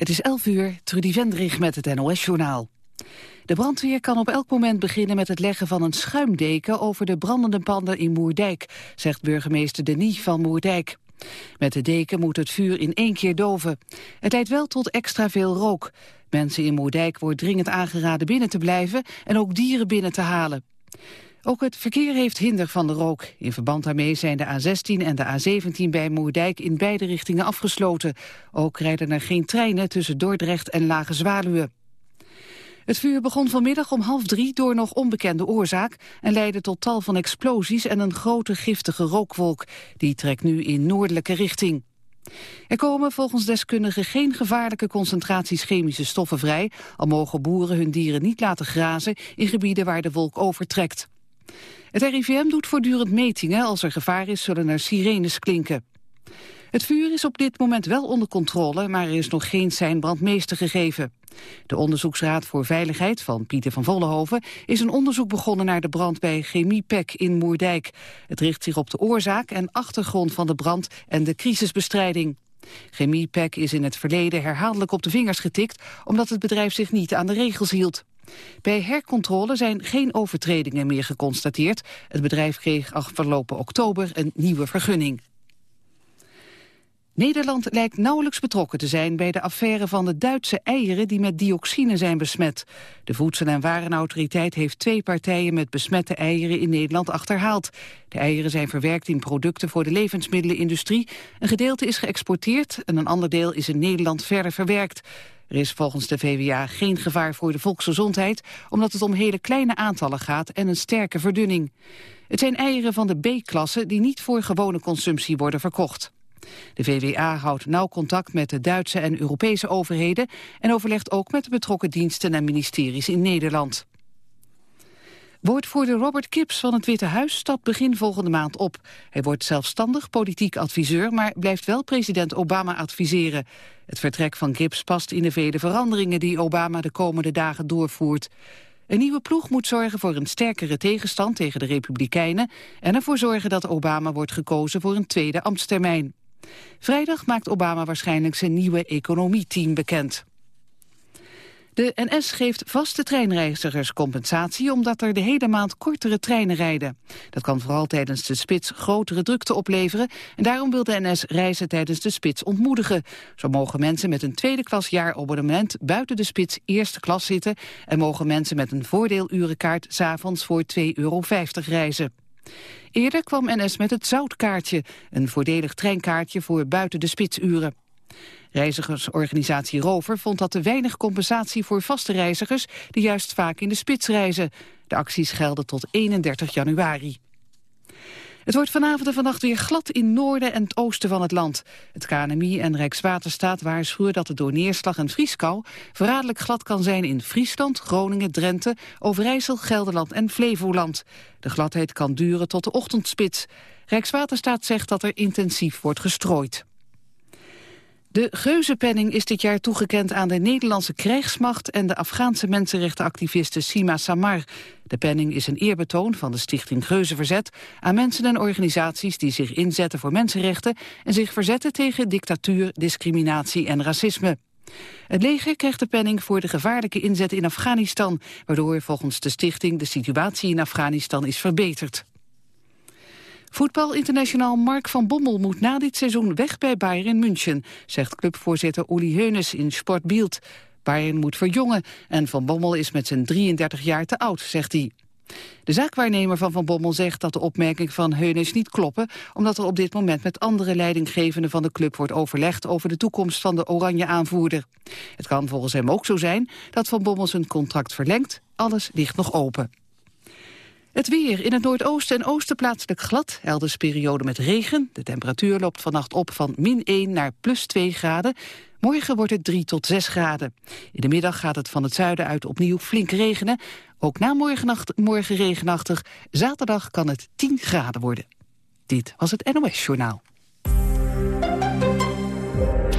Het is 11 uur, Trudy Vendrig met het NOS-journaal. De brandweer kan op elk moment beginnen met het leggen van een schuimdeken over de brandende panden in Moerdijk, zegt burgemeester Denis van Moerdijk. Met de deken moet het vuur in één keer doven. Het leidt wel tot extra veel rook. Mensen in Moerdijk wordt dringend aangeraden binnen te blijven en ook dieren binnen te halen. Ook het verkeer heeft hinder van de rook. In verband daarmee zijn de A16 en de A17 bij Moerdijk in beide richtingen afgesloten. Ook rijden er geen treinen tussen Dordrecht en Lage Zwaluwe. Het vuur begon vanmiddag om half drie door nog onbekende oorzaak... en leidde tot tal van explosies en een grote giftige rookwolk. Die trekt nu in noordelijke richting. Er komen volgens deskundigen geen gevaarlijke concentraties chemische stoffen vrij... al mogen boeren hun dieren niet laten grazen in gebieden waar de wolk overtrekt. Het RIVM doet voortdurend metingen. Als er gevaar is, zullen er sirenes klinken. Het vuur is op dit moment wel onder controle, maar er is nog geen zijn brandmeester gegeven. De Onderzoeksraad voor Veiligheid van Pieter van Vollenhoven is een onderzoek begonnen naar de brand bij Chemiepek in Moerdijk. Het richt zich op de oorzaak en achtergrond van de brand en de crisisbestrijding. Chemiepek is in het verleden herhaaldelijk op de vingers getikt omdat het bedrijf zich niet aan de regels hield. Bij hercontrole zijn geen overtredingen meer geconstateerd. Het bedrijf kreeg afgelopen oktober een nieuwe vergunning. Nederland lijkt nauwelijks betrokken te zijn bij de affaire van de Duitse eieren die met dioxine zijn besmet. De Voedsel- en Warenautoriteit heeft twee partijen met besmette eieren in Nederland achterhaald. De eieren zijn verwerkt in producten voor de levensmiddelenindustrie. Een gedeelte is geëxporteerd en een ander deel is in Nederland verder verwerkt. Er is volgens de VWA geen gevaar voor de volksgezondheid... omdat het om hele kleine aantallen gaat en een sterke verdunning. Het zijn eieren van de B-klasse die niet voor gewone consumptie worden verkocht. De VWA houdt nauw contact met de Duitse en Europese overheden... en overlegt ook met de betrokken diensten en ministeries in Nederland. Woordvoerder Robert Kips van het Witte Huis stapt begin volgende maand op. Hij wordt zelfstandig politiek adviseur, maar blijft wel president Obama adviseren. Het vertrek van Kips past in de vele veranderingen die Obama de komende dagen doorvoert. Een nieuwe ploeg moet zorgen voor een sterkere tegenstand tegen de Republikeinen... en ervoor zorgen dat Obama wordt gekozen voor een tweede ambtstermijn. Vrijdag maakt Obama waarschijnlijk zijn nieuwe economieteam bekend. De NS geeft vaste treinreizigers compensatie omdat er de hele maand kortere treinen rijden. Dat kan vooral tijdens de spits grotere drukte opleveren en daarom wil de NS reizen tijdens de spits ontmoedigen. Zo mogen mensen met een tweede klas jaarabonnement buiten de spits eerste klas zitten en mogen mensen met een voordeelurenkaart s'avonds voor 2,50 euro reizen. Eerder kwam NS met het zoutkaartje, een voordelig treinkaartje voor buiten de spitsuren. Reizigersorganisatie Rover vond dat te weinig compensatie voor vaste reizigers die juist vaak in de spits reizen. De acties gelden tot 31 januari. Het wordt vanavond en vannacht weer glad in noorden en het oosten van het land. Het KNMI en Rijkswaterstaat waarschuwen dat het door neerslag en vrieskou... verraderlijk glad kan zijn in Friesland, Groningen, Drenthe... Overijssel, Gelderland en Flevoland. De gladheid kan duren tot de ochtendspits. Rijkswaterstaat zegt dat er intensief wordt gestrooid. De Geuzenpenning is dit jaar toegekend aan de Nederlandse krijgsmacht en de Afghaanse mensenrechtenactiviste Sima Samar. De penning is een eerbetoon van de stichting Geuzenverzet aan mensen en organisaties die zich inzetten voor mensenrechten en zich verzetten tegen dictatuur, discriminatie en racisme. Het leger krijgt de penning voor de gevaarlijke inzet in Afghanistan, waardoor volgens de stichting de situatie in Afghanistan is verbeterd. Voetbalinternationaal Mark van Bommel moet na dit seizoen weg bij Bayern München, zegt clubvoorzitter Uli Heunes in Sportbild. Bayern moet verjongen en Van Bommel is met zijn 33 jaar te oud, zegt hij. De zaakwaarnemer van Van Bommel zegt dat de opmerking van Heunes niet kloppen... omdat er op dit moment met andere leidinggevenden van de club wordt overlegd... over de toekomst van de oranje aanvoerder. Het kan volgens hem ook zo zijn dat Van Bommel zijn contract verlengt. Alles ligt nog open. Het weer. In het noordoosten en oosten plaatselijk glad. Elders periode met regen. De temperatuur loopt vannacht op van min 1 naar plus 2 graden. Morgen wordt het 3 tot 6 graden. In de middag gaat het van het zuiden uit opnieuw flink regenen. Ook na morgennacht, morgen regenachtig. Zaterdag kan het 10 graden worden. Dit was het NOS Journaal.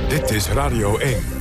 Dit is Radio 1.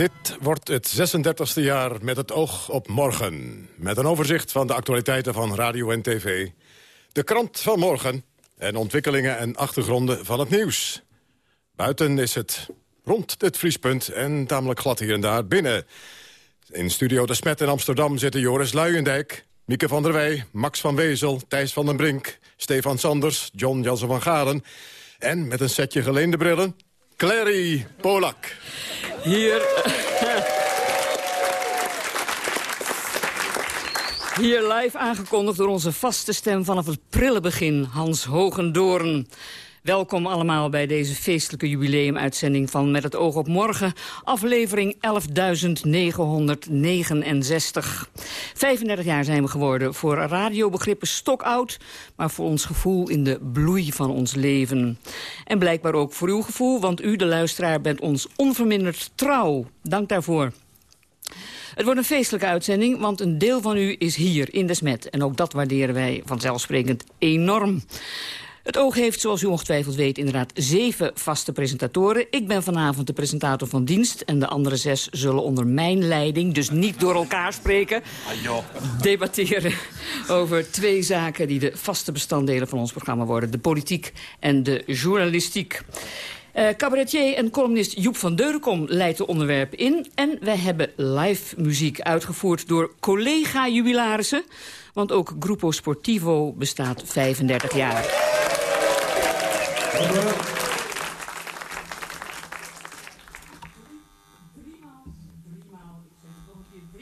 Dit wordt het 36e jaar met het oog op morgen. Met een overzicht van de actualiteiten van radio en tv. De krant van morgen en ontwikkelingen en achtergronden van het nieuws. Buiten is het rond het vriespunt en tamelijk glad hier en daar binnen. In studio De Smet in Amsterdam zitten Joris Luijendijk... Mieke van der Wij, Max van Wezel, Thijs van den Brink... Stefan Sanders, John Jansen van Garen... en met een setje geleende brillen, Clary Polak. Hier... Hier live aangekondigd door onze vaste stem vanaf het prille begin, Hans Hogendoorn. Welkom allemaal bij deze feestelijke jubileumuitzending van Met het oog op morgen. Aflevering 11.969. 35 jaar zijn we geworden. Voor radiobegrippen stokoud, maar voor ons gevoel in de bloei van ons leven. En blijkbaar ook voor uw gevoel, want u, de luisteraar, bent ons onverminderd trouw. Dank daarvoor. Het wordt een feestelijke uitzending, want een deel van u is hier in Desmet. En ook dat waarderen wij vanzelfsprekend enorm. Het oog heeft, zoals u ongetwijfeld weet, inderdaad zeven vaste presentatoren. Ik ben vanavond de presentator van dienst... en de andere zes zullen onder mijn leiding, dus niet door elkaar spreken... debatteren over twee zaken die de vaste bestanddelen van ons programma worden. De politiek en de journalistiek. Uh, cabaretier en columnist Joep van Deurenkom leidt de onderwerp in. En wij hebben live muziek uitgevoerd door collega-jubilarissen. Want ook Gruppo Sportivo bestaat 35 jaar.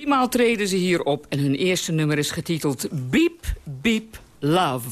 Driemaal treden ze hier op en hun eerste nummer is getiteld Beep Beep Love.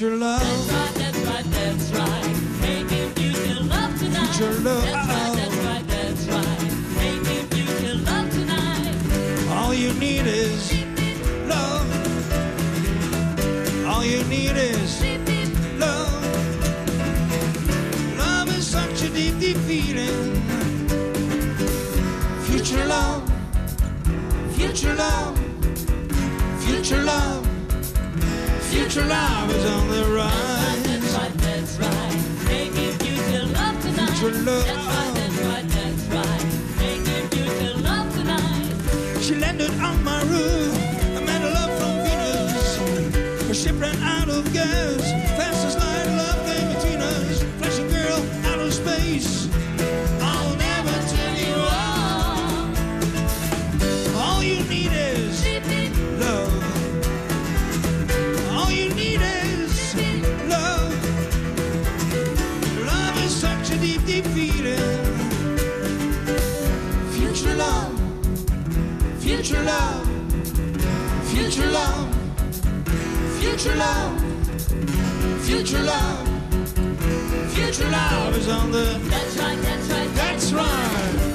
Future love. That's right, that's right, that's right. Making future love tonight. Future love. That's right, that's right, that's right. Making future love tonight. All you need is love. All you need is love. Love is such a deep, deep feeling. Future love. Future love. Future love. Future love is on the rise. That's right, that's right. Future love tonight. Future love. Future love, future love, future love is on the. That's right, that's right, that's right.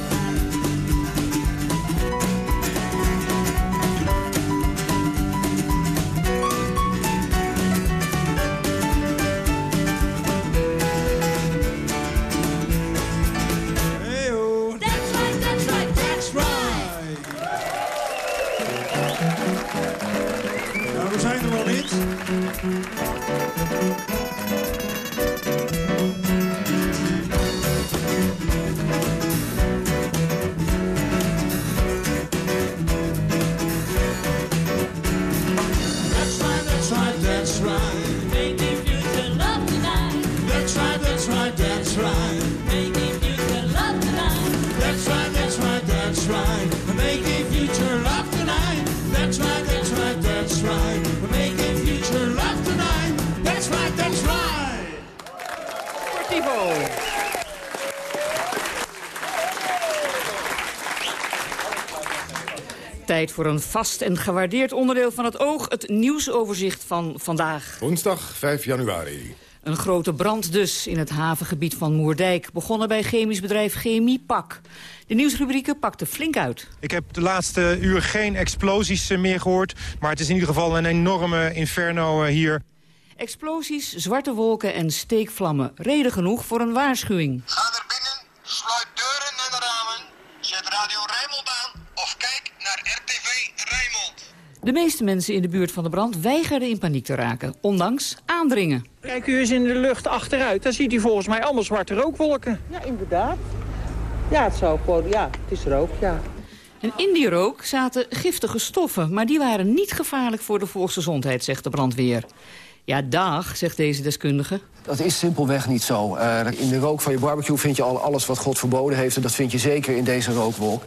Tijd voor een vast en gewaardeerd onderdeel van het oog. Het nieuwsoverzicht van vandaag. Woensdag 5 januari. Een grote brand dus in het havengebied van Moerdijk. Begonnen bij chemisch bedrijf Chemiepak. De nieuwsrubrieken pakten flink uit. Ik heb de laatste uur geen explosies eh, meer gehoord. Maar het is in ieder geval een enorme inferno eh, hier. Explosies, zwarte wolken en steekvlammen. Reden genoeg voor een waarschuwing. Ga er binnen, sluit deuren en ramen, zet Radio Rijnmond aan of kijk naar RTV Rijnmond. De meeste mensen in de buurt van de brand weigerden in paniek te raken. Ondanks aandringen. Kijk u eens in de lucht achteruit, dan ziet u volgens mij allemaal zwarte rookwolken. Ja, inderdaad. Ja, het zou gewoon, ja, het is rook, ja. En in die rook zaten giftige stoffen, maar die waren niet gevaarlijk voor de volksgezondheid, zegt de brandweer. Ja, dag, zegt deze deskundige. Dat is simpelweg niet zo. Uh, in de rook van je barbecue vind je al alles wat God verboden heeft... en dat vind je zeker in deze rookwolk.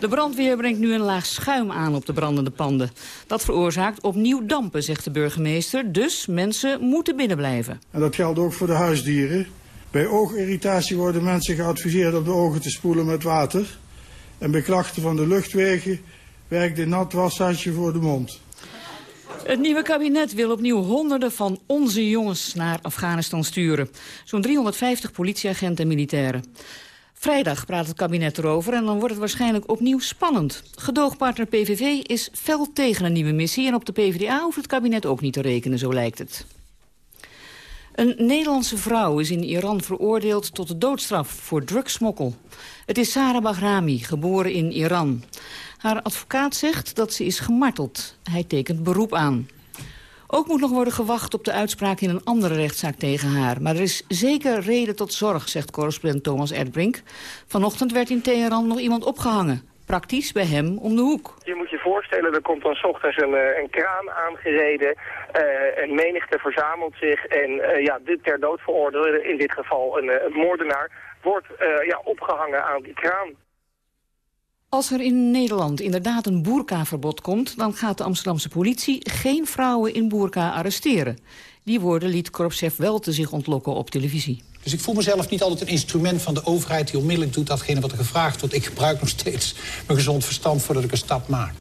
De brandweer brengt nu een laag schuim aan op de brandende panden. Dat veroorzaakt opnieuw dampen, zegt de burgemeester. Dus mensen moeten binnenblijven. En dat geldt ook voor de huisdieren. Bij oogirritatie worden mensen geadviseerd om de ogen te spoelen met water. En bij klachten van de luchtwegen werkt een nat washandje voor de mond. Het nieuwe kabinet wil opnieuw honderden van onze jongens naar Afghanistan sturen. Zo'n 350 politieagenten en militairen. Vrijdag praat het kabinet erover en dan wordt het waarschijnlijk opnieuw spannend. Gedoogpartner PVV is fel tegen een nieuwe missie... en op de PvdA hoeft het kabinet ook niet te rekenen, zo lijkt het. Een Nederlandse vrouw is in Iran veroordeeld tot de doodstraf voor drugsmokkel. Het is Sarah Bahrami, geboren in Iran. Haar advocaat zegt dat ze is gemarteld. Hij tekent beroep aan. Ook moet nog worden gewacht op de uitspraak in een andere rechtszaak tegen haar. Maar er is zeker reden tot zorg, zegt correspondent Thomas Erdbrink. Vanochtend werd in Teheran nog iemand opgehangen. Praktisch bij hem om de hoek. Je moet je voorstellen, er komt dan s ochtends een, eh, een kraan aangereden. Uh, een menigte verzamelt zich. En uh, ja, de ter dood veroordeelde, in dit geval een, een moordenaar, wordt ja, opgehangen aan die kraan. Als er in Nederland inderdaad een boerkaverbod komt... dan gaat de Amsterdamse politie geen vrouwen in boerka arresteren. Die woorden liet korpschef Welte zich ontlokken op televisie. Dus ik voel mezelf niet altijd een instrument van de overheid... die onmiddellijk doet datgene wat er gevraagd wordt. Ik gebruik nog steeds mijn gezond verstand voordat ik een stap maak.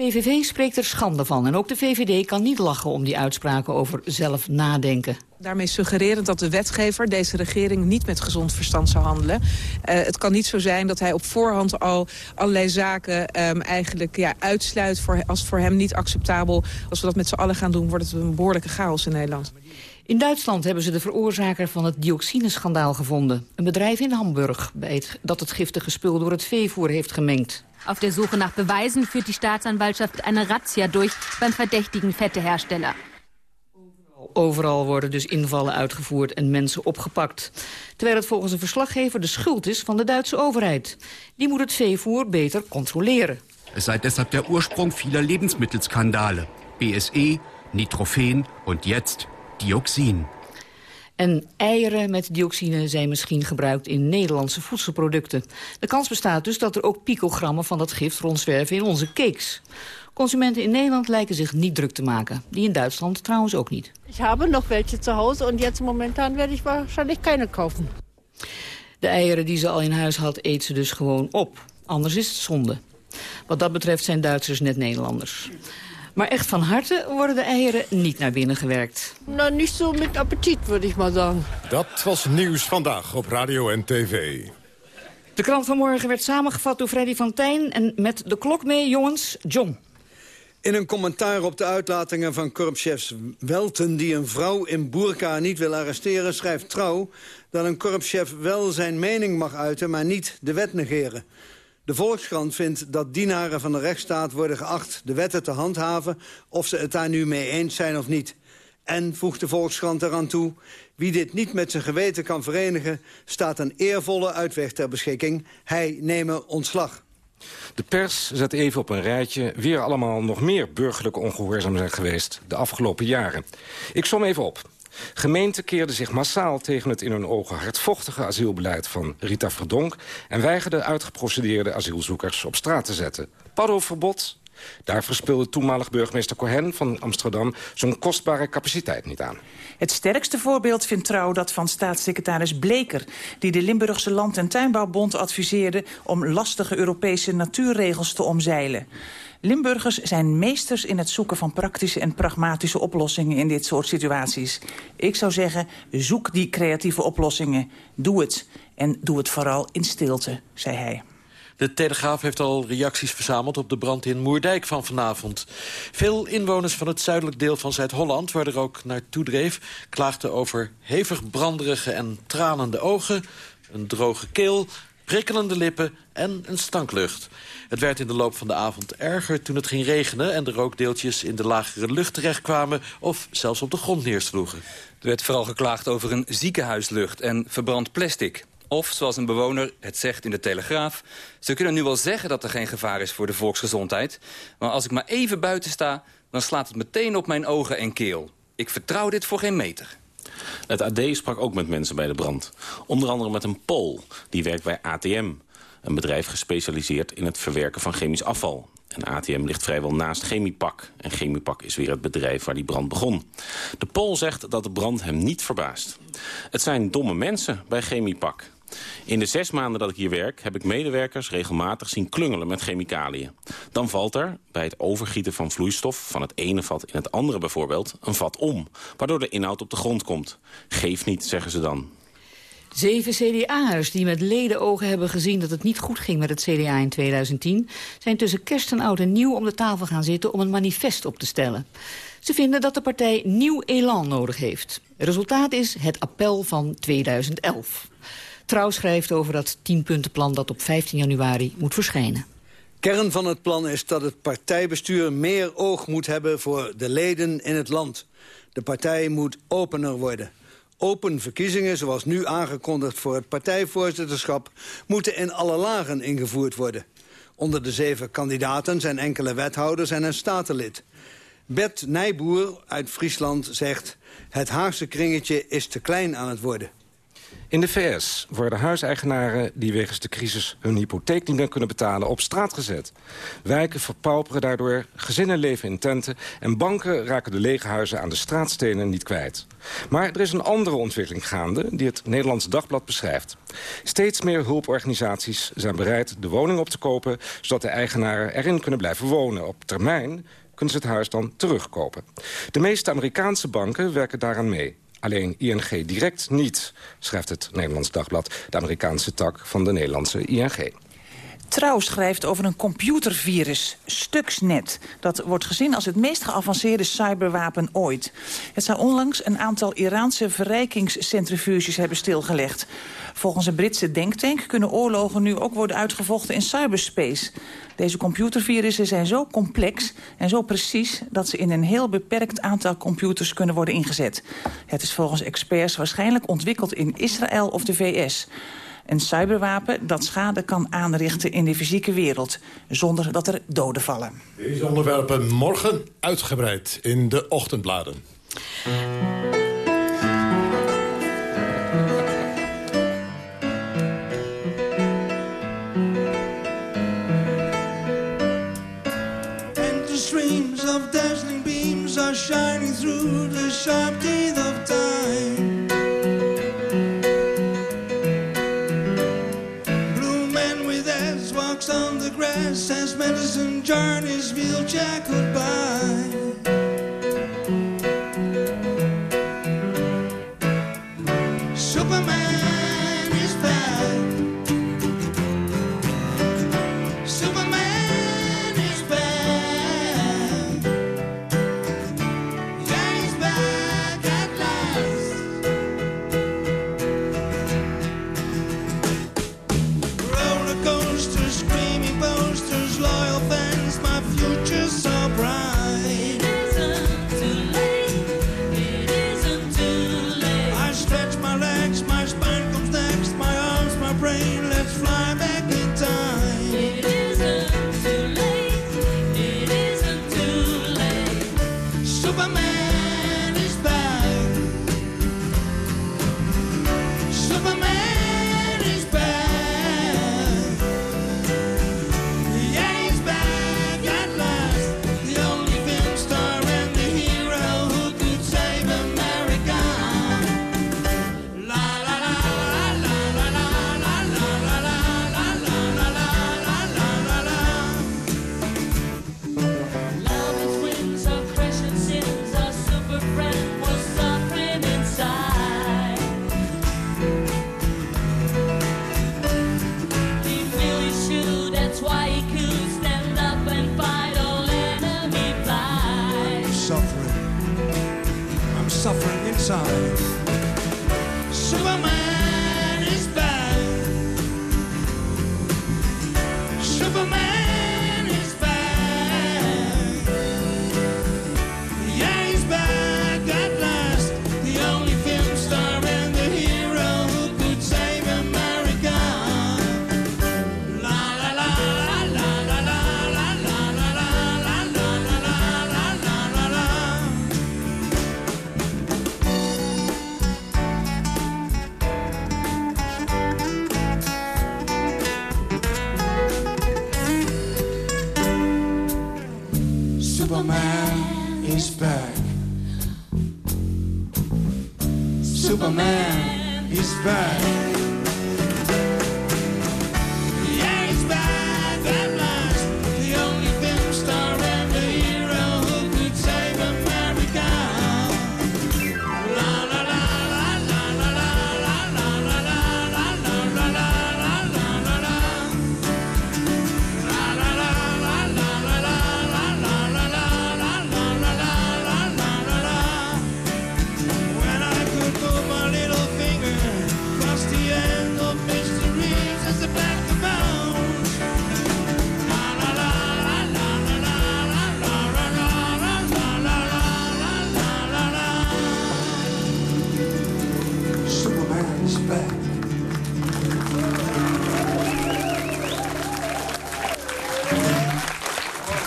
PVV spreekt er schande van. En ook de VVD kan niet lachen om die uitspraken over zelf nadenken. Daarmee suggererend dat de wetgever, deze regering, niet met gezond verstand zou handelen. Uh, het kan niet zo zijn dat hij op voorhand al allerlei zaken um, eigenlijk ja, uitsluit voor, als voor hem niet acceptabel. Als we dat met z'n allen gaan doen, wordt het een behoorlijke chaos in Nederland. In Duitsland hebben ze de veroorzaker van het dioxineschandaal gevonden. Een bedrijf in Hamburg dat het giftige spul door het veevoer heeft gemengd. Auf der Suche nach Beweisen führt die Staatsanwaltschaft eine Razzia durch beim verdächtigen Fettehersteller. Overal worden dus invallen uitgevoerd en mensen opgepakt. Terwijl het volgens een verslaggever de schuld is van de Duitse overheid. Die moet het veevoer beter controleren. Es sei deshalb der Ursprung vieler Lebensmittelskandale. BSE, Nitrofen und jetzt Dioxin. En eieren met dioxine zijn misschien gebruikt in Nederlandse voedselproducten. De kans bestaat dus dat er ook picogrammen van dat gift rondzwerven in onze cakes. Consumenten in Nederland lijken zich niet druk te maken. Die in Duitsland trouwens ook niet. Ik heb nog welke te Hause en jetzt momentan werde ik waarschijnlijk keine kopen. De eieren die ze al in huis had, eet ze dus gewoon op. Anders is het zonde. Wat dat betreft zijn Duitsers net Nederlanders. Maar echt van harte worden de eieren niet naar binnen gewerkt. Nou, niet zo met appetit, würde ik maar zeggen. Dat was nieuws vandaag op radio en tv. De krant van morgen werd samengevat door Freddy van Tijn... en met de klok mee, jongens, John. In een commentaar op de uitlatingen van korpschefs Welten... die een vrouw in Boerka niet wil arresteren, schrijft Trouw... dat een korpschef wel zijn mening mag uiten, maar niet de wet negeren. De Volkskrant vindt dat dienaren van de rechtsstaat worden geacht de wetten te handhaven... of ze het daar nu mee eens zijn of niet. En, voegt de Volkskrant eraan toe, wie dit niet met zijn geweten kan verenigen... staat een eervolle uitweg ter beschikking. Hij nemen ontslag. De pers zet even op een rijtje weer allemaal nog meer burgerlijke ongehoorzaam zijn geweest de afgelopen jaren. Ik som even op. Gemeenten keerden zich massaal tegen het in hun ogen hardvochtige asielbeleid van Rita Verdonk... en weigerden uitgeprocedeerde asielzoekers op straat te zetten. Paddoverbod, daar verspilde toenmalig burgemeester Cohen van Amsterdam... zo'n kostbare capaciteit niet aan. Het sterkste voorbeeld vindt trouw dat van staatssecretaris Bleker... die de Limburgse Land- en Tuinbouwbond adviseerde... om lastige Europese natuurregels te omzeilen. Limburgers zijn meesters in het zoeken van praktische en pragmatische oplossingen in dit soort situaties. Ik zou zeggen, zoek die creatieve oplossingen. Doe het. En doe het vooral in stilte, zei hij. De Telegraaf heeft al reacties verzameld op de brand in Moerdijk van vanavond. Veel inwoners van het zuidelijk deel van Zuid-Holland... waar er ook naartoe dreef, klaagden over hevig branderige en tranende ogen... een droge keel, prikkelende lippen en een stanklucht. Het werd in de loop van de avond erger toen het ging regenen... en de rookdeeltjes in de lagere lucht terechtkwamen... of zelfs op de grond neersloegen. Er werd vooral geklaagd over een ziekenhuislucht en verbrand plastic. Of, zoals een bewoner het zegt in de Telegraaf... ze kunnen nu wel zeggen dat er geen gevaar is voor de volksgezondheid... maar als ik maar even buiten sta, dan slaat het meteen op mijn ogen en keel. Ik vertrouw dit voor geen meter. Het AD sprak ook met mensen bij de brand. Onder andere met een Pool, die werkt bij ATM. Een bedrijf gespecialiseerd in het verwerken van chemisch afval. En ATM ligt vrijwel naast Chemiepak. En Chemiepak is weer het bedrijf waar die brand begon. De Pool zegt dat de brand hem niet verbaast. Het zijn domme mensen bij Chemiepak. In de zes maanden dat ik hier werk heb ik medewerkers regelmatig zien klungelen met chemicaliën. Dan valt er, bij het overgieten van vloeistof van het ene vat in het andere bijvoorbeeld, een vat om. Waardoor de inhoud op de grond komt. Geef niet, zeggen ze dan. Zeven CDA'ers die met ledenogen hebben gezien dat het niet goed ging met het CDA in 2010... zijn tussen kerst en oud en nieuw om de tafel gaan zitten om een manifest op te stellen. Ze vinden dat de partij nieuw elan nodig heeft. Het resultaat is het appel van 2011. Trouw schrijft over dat tienpuntenplan dat op 15 januari moet verschijnen. Kern van het plan is dat het partijbestuur meer oog moet hebben voor de leden in het land. De partij moet opener worden. Open verkiezingen, zoals nu aangekondigd voor het partijvoorzitterschap... moeten in alle lagen ingevoerd worden. Onder de zeven kandidaten zijn enkele wethouders en een statenlid. Bert Nijboer uit Friesland zegt... het Haagse kringetje is te klein aan het worden. In de VS worden huiseigenaren die wegens de crisis hun hypotheek niet meer kunnen betalen op straat gezet. Wijken verpauperen daardoor, gezinnen leven in tenten en banken raken de lege huizen aan de straatstenen niet kwijt. Maar er is een andere ontwikkeling gaande die het Nederlands Dagblad beschrijft. Steeds meer hulporganisaties zijn bereid de woning op te kopen zodat de eigenaren erin kunnen blijven wonen. Op termijn kunnen ze het huis dan terugkopen. De meeste Amerikaanse banken werken daaraan mee. Alleen ING direct niet, schrijft het Nederlands Dagblad... de Amerikaanse tak van de Nederlandse ING. Trouw schrijft over een computervirus, Stuxnet. Dat wordt gezien als het meest geavanceerde cyberwapen ooit. Het zou onlangs een aantal Iraanse verrijkingscentrifuges hebben stilgelegd. Volgens een Britse denktank kunnen oorlogen nu ook worden uitgevochten in cyberspace. Deze computervirussen zijn zo complex en zo precies... dat ze in een heel beperkt aantal computers kunnen worden ingezet. Het is volgens experts waarschijnlijk ontwikkeld in Israël of de VS. Een cyberwapen dat schade kan aanrichten in de fysieke wereld... zonder dat er doden vallen. Deze onderwerpen morgen uitgebreid in de ochtendbladen. turned his wheelchair could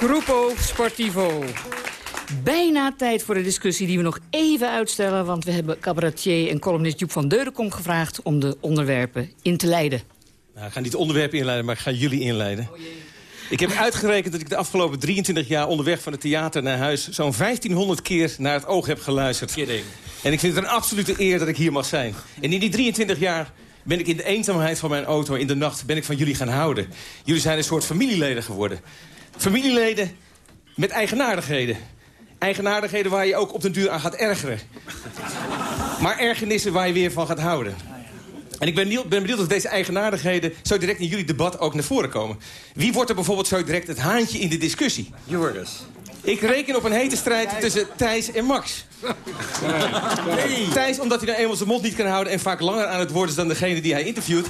Gruppo Sportivo. Bijna tijd voor de discussie die we nog even uitstellen... want we hebben cabaretier en columnist Joep van Deudekom gevraagd... om de onderwerpen in te leiden. Nou, ik ga niet de onderwerpen inleiden, maar ik ga jullie inleiden. Ik heb uitgerekend dat ik de afgelopen 23 jaar onderweg van het theater naar huis... zo'n 1500 keer naar het oog heb geluisterd. En ik vind het een absolute eer dat ik hier mag zijn. En in die 23 jaar ben ik in de eenzaamheid van mijn auto in de nacht... ben ik van jullie gaan houden. Jullie zijn een soort familieleden geworden. Familieleden met eigenaardigheden. Eigenaardigheden waar je ook op den duur aan gaat ergeren. Maar ergernissen waar je weer van gaat houden. En ik ben benieuwd, ben benieuwd of deze eigenaardigheden zo direct in jullie debat ook naar voren komen. Wie wordt er bijvoorbeeld zo direct het haantje in de discussie? Joris. Ik reken op een hete strijd tussen Thijs en Max. Thijs omdat hij nou eenmaal zijn mond niet kan houden... en vaak langer aan het woord is dan degene die hij interviewt.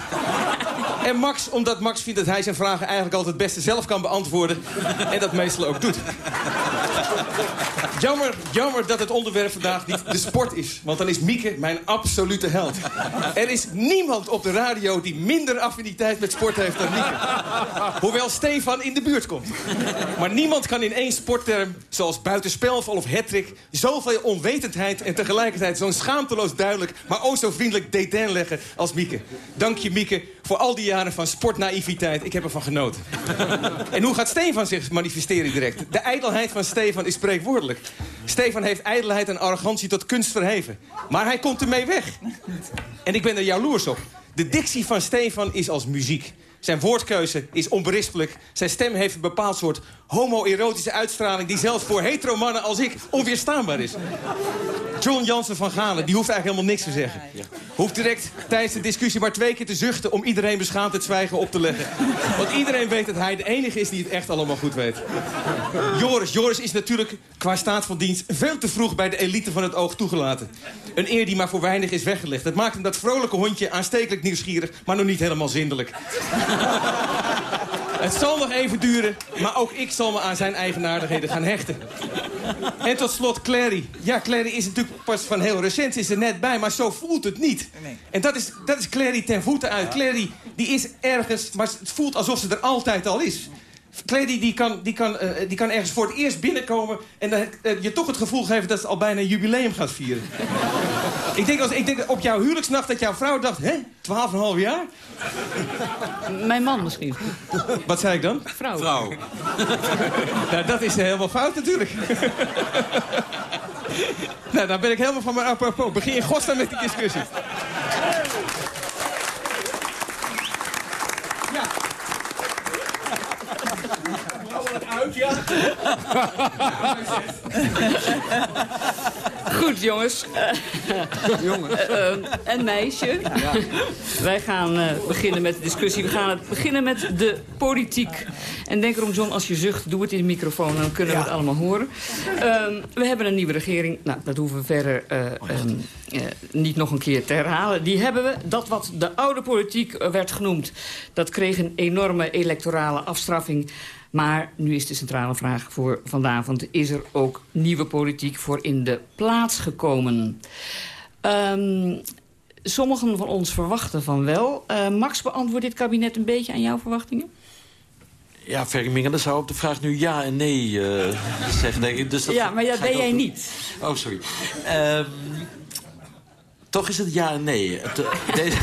En Max omdat Max vindt dat hij zijn vragen eigenlijk altijd het beste zelf kan beantwoorden... en dat meestal ook doet. Jammer, jammer dat het onderwerp vandaag niet de sport is. Want dan is Mieke mijn absolute held. Er is niemand op de radio die minder affiniteit met sport heeft dan Mieke. Hoewel Stefan in de buurt komt. Maar niemand kan in één sportterm, zoals buitenspelval of hattrick... zoveel onwetendheid en tegelijkertijd zo'n schaamteloos duidelijk... maar ook zo vriendelijk dédain leggen als Mieke. Dank je, Mieke, voor al die jaren van sportnaïviteit. Ik heb ervan genoten. En hoe gaat Stefan zich manifesteren direct? De ijdelheid van Stefan is spreekwoordelijk. Stefan heeft ijdelheid en arrogantie tot kunst verheven. Maar hij komt ermee weg. En ik ben er jaloers op. De dictie van Stefan is als muziek. Zijn woordkeuze is onberispelijk. Zijn stem heeft een bepaald soort homoerotische uitstraling... die zelfs voor heteromannen als ik onweerstaanbaar is. John Jansen van Galen, die hoeft eigenlijk helemaal niks te zeggen. Hoeft direct tijdens de discussie maar twee keer te zuchten... om iedereen beschaamd het zwijgen op te leggen. Want iedereen weet dat hij de enige is die het echt allemaal goed weet. Joris, Joris is natuurlijk qua staat van dienst... veel te vroeg bij de elite van het oog toegelaten. Een eer die maar voor weinig is weggelegd. Dat maakt hem dat vrolijke hondje aanstekelijk nieuwsgierig... maar nog niet helemaal zindelijk. Het zal nog even duren, maar ook ik zal me aan zijn eigenaardigheden gaan hechten. En tot slot Clary. Ja, Clary is natuurlijk pas van heel recent, is er net bij, maar zo voelt het niet. En dat is, dat is Clary ten voeten uit. Clary die is ergens, maar het voelt alsof ze er altijd al is. Clary die kan, die, kan, eh, die kan ergens voor het eerst binnenkomen... en dan eh, je toch het gevoel geven dat ze al bijna een jubileum gaat vieren. ik, denk als, ik denk op jouw huwelijksnacht dat jouw vrouw dacht... hè, 12,5 jaar? Mijn man misschien. Wat zei ik dan? Vrouw. Vrouw. nou, dat is helemaal fout natuurlijk. nou, dan ben ik helemaal van mijn apropos. Begin in godsnaam met die discussie. Uit, ja. Goed, jongens. jongens. en meisje. Wij gaan eh, beginnen met de discussie. We gaan het beginnen met de politiek. En denk erom, John, als je zucht, doe het in de microfoon. Dan kunnen we het allemaal horen. Ehm, we hebben een nieuwe regering. Nou, dat hoeven we verder eh, ehm, eh, niet nog een keer te herhalen. Die hebben we. Dat wat de oude politiek eh, werd genoemd... dat kreeg een enorme electorale afstraffing... Maar nu is de centrale vraag voor vanavond... is er ook nieuwe politiek voor in de plaats gekomen? Ehm, sommigen van ons verwachten van wel. Eh, Max, beantwoordt dit kabinet een beetje aan jouw verwachtingen? Ja, Ferry Mingelen zou op de vraag nu ja en nee eh, zeggen, ik. Dus dat ja, maar dat ben jij niet. Oh, sorry. Ehm, toch is het ja en nee. Het, eh, deze,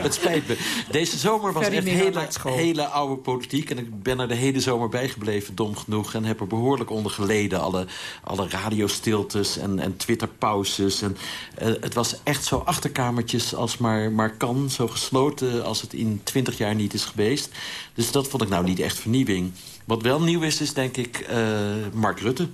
het spijt me. Deze zomer was echt hele, hele oude politiek. En ik ben er de hele zomer bijgebleven, dom genoeg. En heb er behoorlijk onder geleden. Alle, alle radiostiltes en, en Twitterpauzes. En, eh, het was echt zo achterkamertjes als maar, maar kan. Zo gesloten als het in twintig jaar niet is geweest. Dus dat vond ik nou niet echt vernieuwing. Wat wel nieuw is, is denk ik eh, Mark Rutte.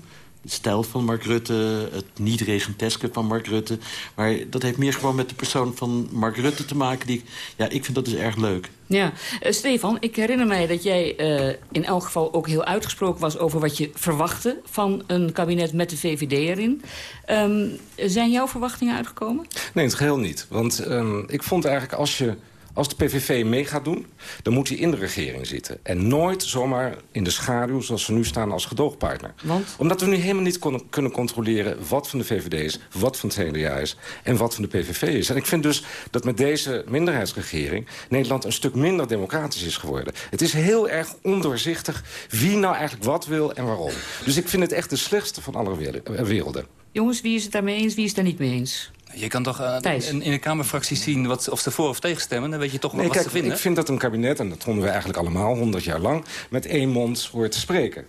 Stijl van Mark Rutte, het niet-regenteske van Mark Rutte. Maar dat heeft meer gewoon met de persoon van Mark Rutte te maken. Die, ik- ja, ik vind dat dus erg leuk. Ja, Eh, Stefan, ik herinner mij dat jij eh, in elk geval ook heel uitgesproken was... over wat je verwachtte van een kabinet met de VVD erin. Ehm, zijn jouw verwachtingen uitgekomen? Nee, in het geheel niet. Want ehm, ik vond eigenlijk als je... Als de PVV mee gaat doen, dan moet hij in de regering zitten. En nooit zomaar in de schaduw zoals we nu staan als gedoogpartner. Want? Omdat we nu helemaal niet kon- kunnen controleren wat van de VVD is... wat van het CDA is en wat van de PVV is. En ik vind dus dat met deze minderheidsregering... Nederland een stuk minder democratisch is geworden. Het is heel erg ondoorzichtig wie nou eigenlijk wat wil en waarom. Dus ik vind het echt de slechtste van alle eh, werelden. Jongens, wie is het daarmee eens, wie is het daar niet mee eens? Je kan toch eh, in, in de Kamerfracties zien wat, of ze voor of tegen stemmen. Dan weet je toch wel Nee, wat kijk, ze vinden. ik vind dat een kabinet, en dat vonden we eigenlijk allemaal honderd jaar lang... met één mond hoort te spreken.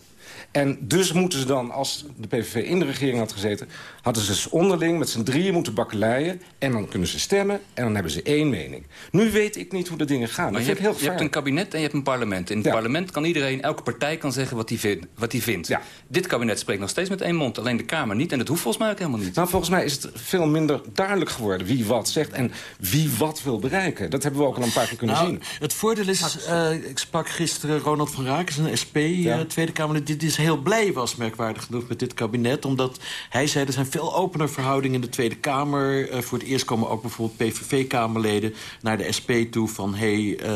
En dus moeten ze dan, als de PVV in de regering had gezeten... hadden ze dus onderling met z'n drieën moeten bakkeleien... en dan kunnen ze stemmen en dan hebben ze één mening. Nu weet ik niet hoe de dingen gaan. Maar je hebt, heel je hebt een kabinet en je hebt een parlement. In het parlement kan iedereen, elke partij kan zeggen wat hij vindt. Wat hij vindt. Dit kabinet spreekt nog steeds met één mond. Alleen de Kamer niet. En dat hoeft volgens mij ook helemaal niet. Nou, volgens mij is het veel minder duidelijk geworden wie wat zegt... en wie wat wil bereiken. Dat hebben we ook al een paar keer kunnen Nou, zien. Het voordeel is, eh, ik sprak gisteren Ronald van Raak, is een SP, eh, Tweede Kamer, die dus heel blij was, merkwaardig genoeg, met dit kabinet. Omdat hij zei, er zijn veel opener verhoudingen in de Tweede Kamer. Eh, voor het eerst komen ook bijvoorbeeld PVV-Kamerleden naar de SP toe van... hé, hey, eh,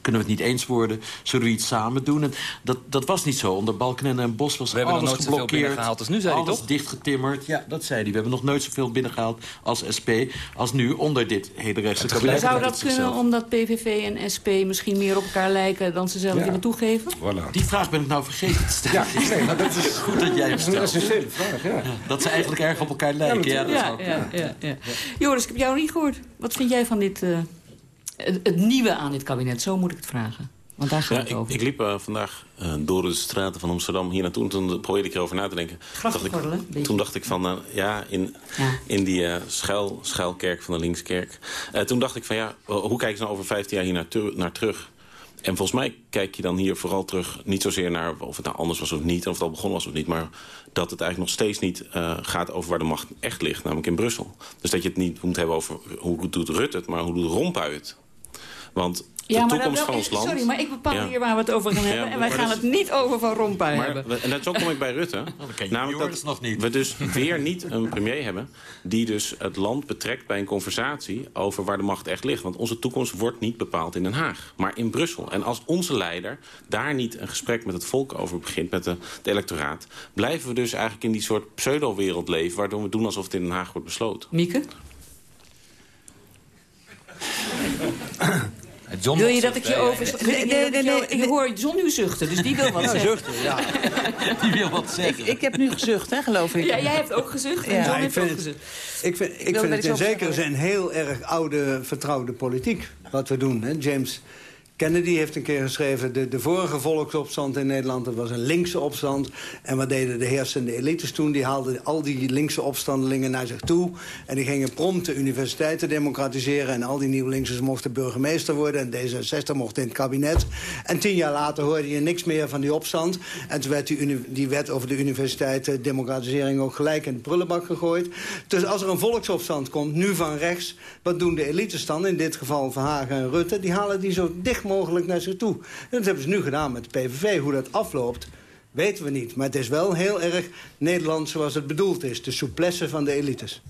kunnen we het niet eens worden? Zullen we iets samen doen? En dat, dat was niet zo. Onder Balkenende en Bos was We hebben nog alles nooit zoveel geblokkeerd. binnengehaald als nu, zei hij alles toch? dichtgetimmerd. Ja, dat zei hij. We hebben nog nooit zoveel binnengehaald als SP... als nu onder dit hele rechtse Zou kabinet. dat Het kunnen zichzelf. omdat PVV en SP misschien meer op elkaar lijken... dan ze zelf Ja. willen toegeven? Die vraag ben ik nou vergeten te stellen. Ja, nee, maar dat is goed dat jij hem Dat is een stelt. essentiële vraag, ja. Dat ze eigenlijk erg op elkaar lijken. Ja, dat ja, ja, ja. Joris, ik heb jou niet gehoord. Wat vind jij van dit, eh, het, het nieuwe aan dit kabinet? Zo moet ik het vragen. Want daar gaat het ik, over. ik liep eh, vandaag eh, door de straten van Amsterdam hier naartoe. En toen probeerde ik erover na te denken. Dacht ik- toen dacht ik van, ja, in, in die schuil, schuilkerk van de Linkskerk. Eh, toen dacht ik van, ja, hoe kijk je nou over 15 jaar hier naar terug? En volgens mij kijk je dan hier vooral terug... niet zozeer naar of het nou anders was of niet... of het al begonnen was of niet... maar dat het eigenlijk nog steeds niet eh, gaat over waar de macht echt ligt... namelijk in Brussel. Dus dat je het niet moet hebben over hoe doet Rutte het... maar hoe doet Rompuy het. Want Ja, maar toekomst dan- van ons land... Sorry, maar ik bepaal Ja. hier waar we het over gaan Ja, hebben. en wij dat gaan is- het niet over Van Rompuy Maar, hebben. en dat zo kom ik bij Rutte. Namelijk dat nog niet. we dus weer niet een premier hebben... die dus het land betrekt bij een conversatie... over waar de macht echt ligt. Want onze toekomst wordt niet bepaald in Den Haag, maar in Brussel. En als onze leider daar niet een gesprek met het volk over begint... met de, het electoraat... blijven we dus eigenlijk in die soort pseudo-wereld leven... waardoor we doen alsof het in Den Haag wordt besloten. Mieke? John wil je dat ik je over... Nee, nee, nee, nee, Ik hoor John nu zuchten, dus die wil wat Ja, zeggen. zuchten, ja. Die wil wat zeggen. Ik, ik heb nu gezucht, hè, geloof ik. Ja, jij hebt ook gezucht en Ja. John ik heeft vind ook het- gezucht. Ik vind, ik wil vind het in zekere zin heel erg oude, vertrouwde politiek wat we doen. Hè? James Kennedy heeft een keer geschreven... De, de vorige volksopstand in Nederland, dat was een linkse opstand. En wat deden de heersende elites toen? Die haalden al die linkse opstandelingen naar zich toe. En die gingen prompt de universiteiten democratiseren. En al die nieuw linksers mochten burgemeester worden. En D66 mocht in het kabinet. En tien jaar later hoorde je niks meer van die opstand. En toen werd die wet over de universiteiten democratisering ook gelijk in de prullenbak gegooid. Dus als er een volksopstand komt, nu van rechts... wat doen de elites dan? In dit geval Verhagen en Rutte. Die halen die zo dicht mogelijk naar zich toe. En dat hebben ze nu gedaan met de PVV. Hoe dat afloopt, weten we niet. Maar het is wel heel erg Nederland zoals het bedoeld is. De souplesse van de elites.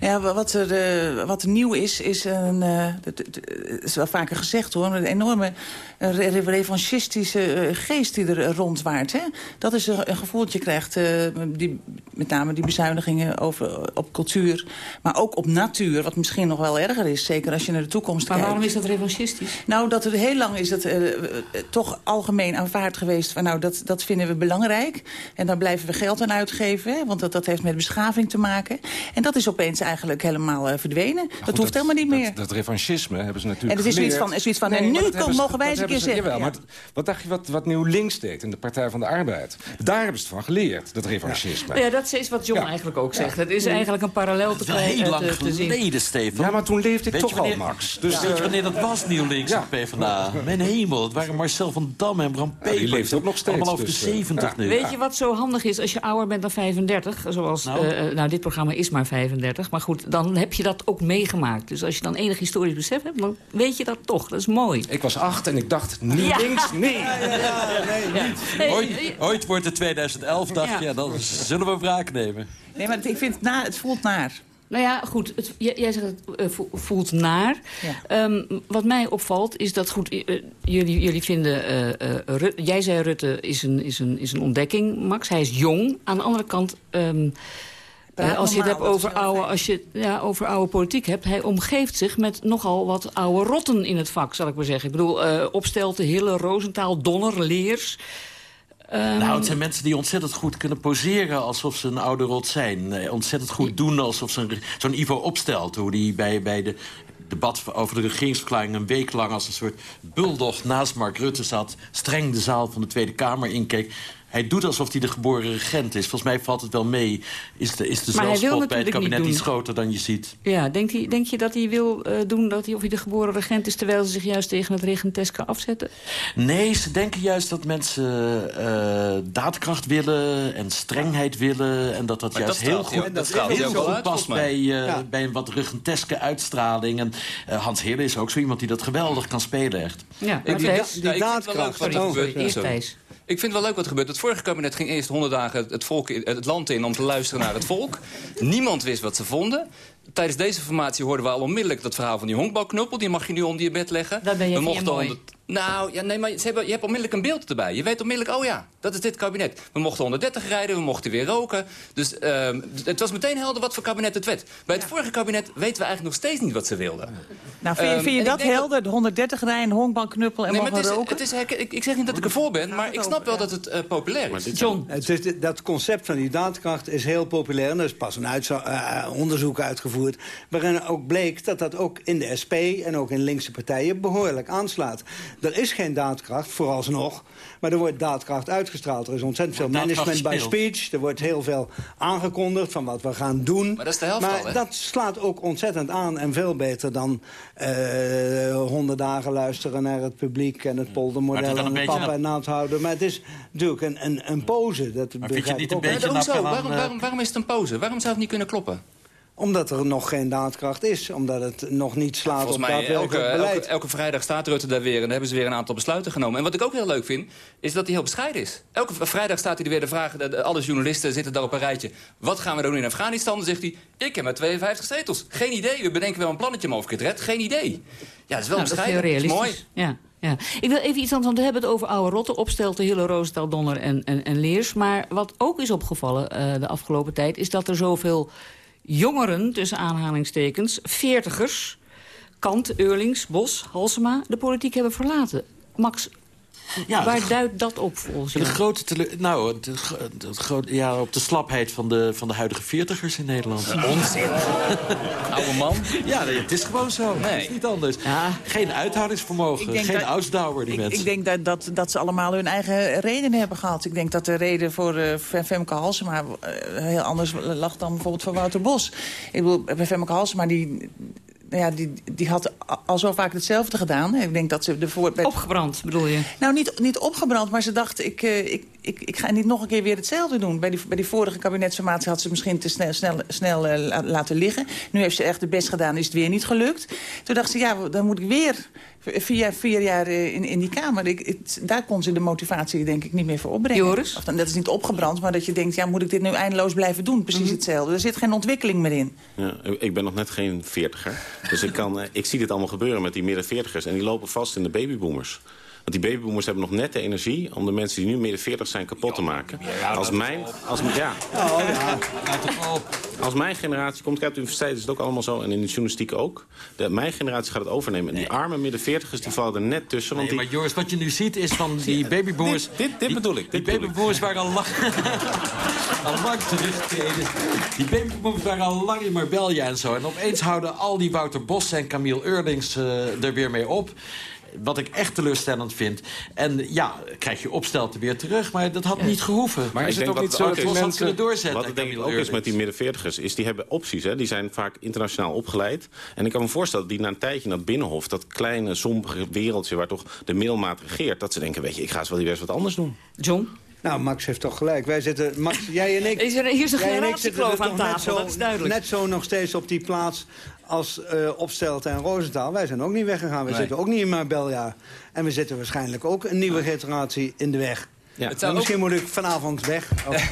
Ja, wa- wat er, eh, wat nieuw is, is een... eh, het- het- het is wel vaker gezegd hoor, een enorme eh, re- revanchistische eh, geest die er eh, rondwaart. Hè? Dat is een, gevoel dat je krijgt, eh, die, met name die bezuinigingen over, op cultuur. Maar ook op natuur, wat misschien nog wel erger is. Zeker als je naar de toekomst Maar kijkt. waarom is dat revanchistisch? Nou, dat er heel lang is dat eh, eh, toch algemeen aanvaard geweest... van nou, dat, dat vinden we belangrijk. En daar blijven we geld aan uitgeven. Hè, want dat, dat heeft met beschaving te maken. En dat is opeens eigenlijk helemaal eh, verdwenen. dat hoeft helemaal niet meer. Dat, dat revanchisme hebben ze natuurlijk En het is zoiets geleerd. van- zoiets van, en nu kom- ze- mogen wij eens een keer ze- zeggen, Jawel, ja. maar wat dacht je wat, wat Nieuw Links deed in de Partij van de Arbeid? Daar hebben ze het van geleerd, dat revanchisme. Ja, dat is wat John eigenlijk ook zegt. Het is eigenlijk een parallel te heel lang te- te zien. geleden, Stefan. Ja, maar toen leefde ik Weet toch wanneer- al, Max. Dus Dus, weet je eh, wanneer dat was, Nieuw Links ja. op PvdA? Mijn hemel, het waren Marcel van Dam en Bram die Peper. leeft ook nog steeds, Allemaal over dus, de eh, 70 ja. nu. Weet je wat zo handig is als je ouder bent dan 35? Zoals, Nou? nou. nou, dit programma is maar 35. Maar goed, dan heb je dat ook meegemaakt. Dus als je dan enig historisch besef hebt, dan weet je dat toch. Dat is mooi. Ik was acht en ik dacht, Ja. Links, nee. Ooit, eh, ooit wordt het 2011, dacht Ja. je, ja, dan zullen we wraak nemen. Nee, maar ik vind het, na, het voelt naar. Nou ja, goed. Het, jij zegt het eh, vo- voelt naar. Ja. Ehm, wat mij opvalt is dat, goed, eh, jullie, jullie vinden... eh, Rut- jij zei Rutte is een, is, een, is een ontdekking, Max. Hij is jong. Aan de andere kant... ehm, eh, als je het hebt over oude, als je ja, over oude politiek hebt, hij omgeeft zich met nogal wat oude rotten in het vak, zal ik maar zeggen. Ik bedoel, eh Opstelten, Hille, Roosentaal, Donner, Leers. Ehm, Nou, het zijn mensen die ontzettend goed kunnen poseren alsof ze een oude rot zijn. Eh, ontzettend goed doen alsof ze een- zo'n Ivo opstelt. Hoe die bij, bij de debat over de regeringsverklaring een week lang als een soort buldog naast Mark Rutte zat. Streng de zaal van de Tweede Kamer inkeek. Hij doet alsof hij de geboren regent is. Volgens mij valt het wel mee. Is de, is de zelfspot bij het kabinet iets groter dan je ziet? Ja, denkt hij, denk je dat hij wil eh, doen dat hij, of hij de geboren regent is... terwijl ze zich juist tegen het regenteske afzetten? Nee, ze denken juist dat mensen eh, daadkracht willen en strengheid willen. En dat dat Maar juist dat heel goed, dat heel goed uit, past bij, eh, Ja. bij een wat ruggenteske uitstraling. En eh, Hans Heerlen is ook zo iemand die dat geweldig kan spelen, echt. Ja, Ik, maar ik, Thijs? ja, ik vind het wel leuk wat Sorry, er eerst. Thijs. Ik vind het wel leuk wat gebeurt. Het vorige kabinet ging eerst 100 dagen het, volk in, het land in om te luisteren naar het volk. Niemand wist wat ze vonden. Tijdens deze formatie hoorden we al onmiddellijk dat verhaal van die honkbalknuppel. Die mag je nu onder je bed leggen. Dat ben je we mochten mooi. 100 Nou, ja, nee, maar ze hebben, je hebt onmiddellijk een beeld erbij. Je weet onmiddellijk, oh ja, dat is dit kabinet. We mochten 130 rijden, we mochten weer roken. Dus ehm, het was meteen helder wat voor kabinet het werd. Bij het vorige kabinet weten we eigenlijk nog steeds niet wat ze wilden. Nou, vind je, Ehm, vind je dat helder? De 130 rijden, honkbalknuppel en Nee, maar mogen het is, roken? het is, ik, ik zeg niet dat ik ervoor ben, maar ik snap wel dat het eh, populair is. John. Het is, dat concept van die daadkracht is heel populair. En er is pas een uitza- eh, onderzoek uitgevoerd... waarin ook bleek dat dat ook in de SP en ook in linkse partijen behoorlijk aanslaat. Er is geen daadkracht, vooralsnog, maar er wordt daadkracht uitgestraald. Er is ontzettend veel management by speech. Er wordt heel veel aangekondigd van wat we gaan doen. Maar dat is de helft Maar al, hè? dat slaat ook ontzettend aan en veel beter dan eh honderd dagen luisteren naar het publiek... en het Maar het poldermodel en een de papa en naad houden. Maar het is natuurlijk een, een, een pose. Dat vind je niet een beetje- aan, Waarom, eh, waarom, waarom is het een pose? Waarom zou het niet kunnen kloppen? Omdat er nog geen daadkracht is. Omdat het nog niet slaat Volgens op mij, elke, daadwerkelijk elke, beleid. elke vrijdag staat Rutte daar weer... en dan hebben ze weer een aantal besluiten genomen. En wat ik ook heel leuk vind, is dat hij heel bescheiden is. Elke vrijdag staat hij er weer de de- alle journalisten zitten daar op een rijtje. Wat gaan we doen in Afghanistan? Dan zegt hij, ik heb maar 52 zetels. Geen idee, we bedenken wel een plannetje om of ik het red. Geen idee. Ja, dat is wel Nou, dat is heel bescheiden. Dat is mooi. realistisch. Ja, ja. Ik wil even iets anders, want we hebben het over oude rotten. Opstelten, Hille, Roosendaal, Donner en, en, en Leers. Maar wat ook is opgevallen eh, de afgelopen tijd... is dat er zoveel jongeren, tussen aanhalingstekens, veertigers... Kant, Eurlings, Bos, Halsema, de politiek hebben verlaten. Max, Ja, Waar duidt dat op volgens De jou? grote tele nou, de, de ja, op de slapheid van de, van de huidige veertigers in Nederland. Onzin. Oude man. Ja, nee, het is gewoon zo. Het is niet anders. Geen uithoudingsvermogen, geen dat- Ausdauer, die Ik, mensen. ik denk dat, dat, dat ze allemaal hun eigen redenen hebben gehad. Ik denk dat de reden voor eh, Femke Halsema eh, heel anders lag dan bijvoorbeeld voor Wouter Bos. Ik bedoel, bij Femke Halsema die, ja, die, die had al zo vaak hetzelfde gedaan. Ik denk dat ze ervoor... Bij... Opgebrand, bedoel je? Nou, niet, niet opgebrand, maar ze dacht, ik, eh, ik, ik, ik ga niet nog een keer weer hetzelfde doen. Bij die, bij die vorige kabinetsformatie had ze misschien te snel, snel, snel eh, la- laten liggen. Nu heeft ze echt het best gedaan, is het weer niet gelukt. Toen dacht ze, ja, dan moet ik weer vier, vier jaar eh, in, in die Kamer. Ik, het- daar kon ze de motivatie denk ik niet meer voor opbrengen. Joris? Of dan, dat is niet opgebrand, maar dat je denkt, ja, moet ik dit nu eindeloos blijven doen? Precies Mhm. hetzelfde. Er zit geen ontwikkeling meer in. Ja, ik ben nog net geen veertiger. Dus ik, kan, eh, ik zie dit allemaal gebeuren met die midden veertigers. En die lopen vast in de babyboomers. Want die babyboomers hebben nog net de energie... om de mensen die nu midden 40 zijn kapot te maken. Als mijn, als, ja, als mijn generatie komt... Kijk, op de universiteit is het ook allemaal zo. En in de journalistiek ook. De, mijn generatie gaat het overnemen. En die arme midden 40ers die vallen er net tussen. Want Nee, die, maar Joris, wat je nu ziet is van die babyboomers... Dit, dit, dit bedoel ik. Die Dit babyboomers waren al lang, al lang teruggetreden. Die babyboomers waren al lang in Marbella en zo. En opeens houden al die Wouter Bos en Camille Eurlings eh, er weer mee op. Wat ik echt teleurstellend vind. En ja, krijg je opstelten weer terug. Maar dat had niet gehoeven. Maar is het ook niet zo dat mensen... kunnen doorzetten. Wat het denk ik ook is met die midden 40ers... is die hebben opties. Hè? Die zijn vaak internationaal opgeleid. En ik kan me voorstellen dat die na een tijdje in dat binnenhof... dat kleine, sombere wereldje waar toch de middelmaat regeert... dat ze denken, weet je, ik ga eens wel die wat anders doen. John? Nou, Max heeft toch gelijk. Wij zitten, Max, jij en ik... Is er- hier is een ik generatiekloof er aan tafel, zo- dat is duidelijk. Net zo nog steeds op die plaats als eh Opstelten en Roosentaal. Wij zijn ook niet weggegaan. We Nee. zitten ook niet in Marbella. En we zitten waarschijnlijk ook een nieuwe generatie in de weg. Ja. Het zou Maar misschien moet ik vanavond weg. Of-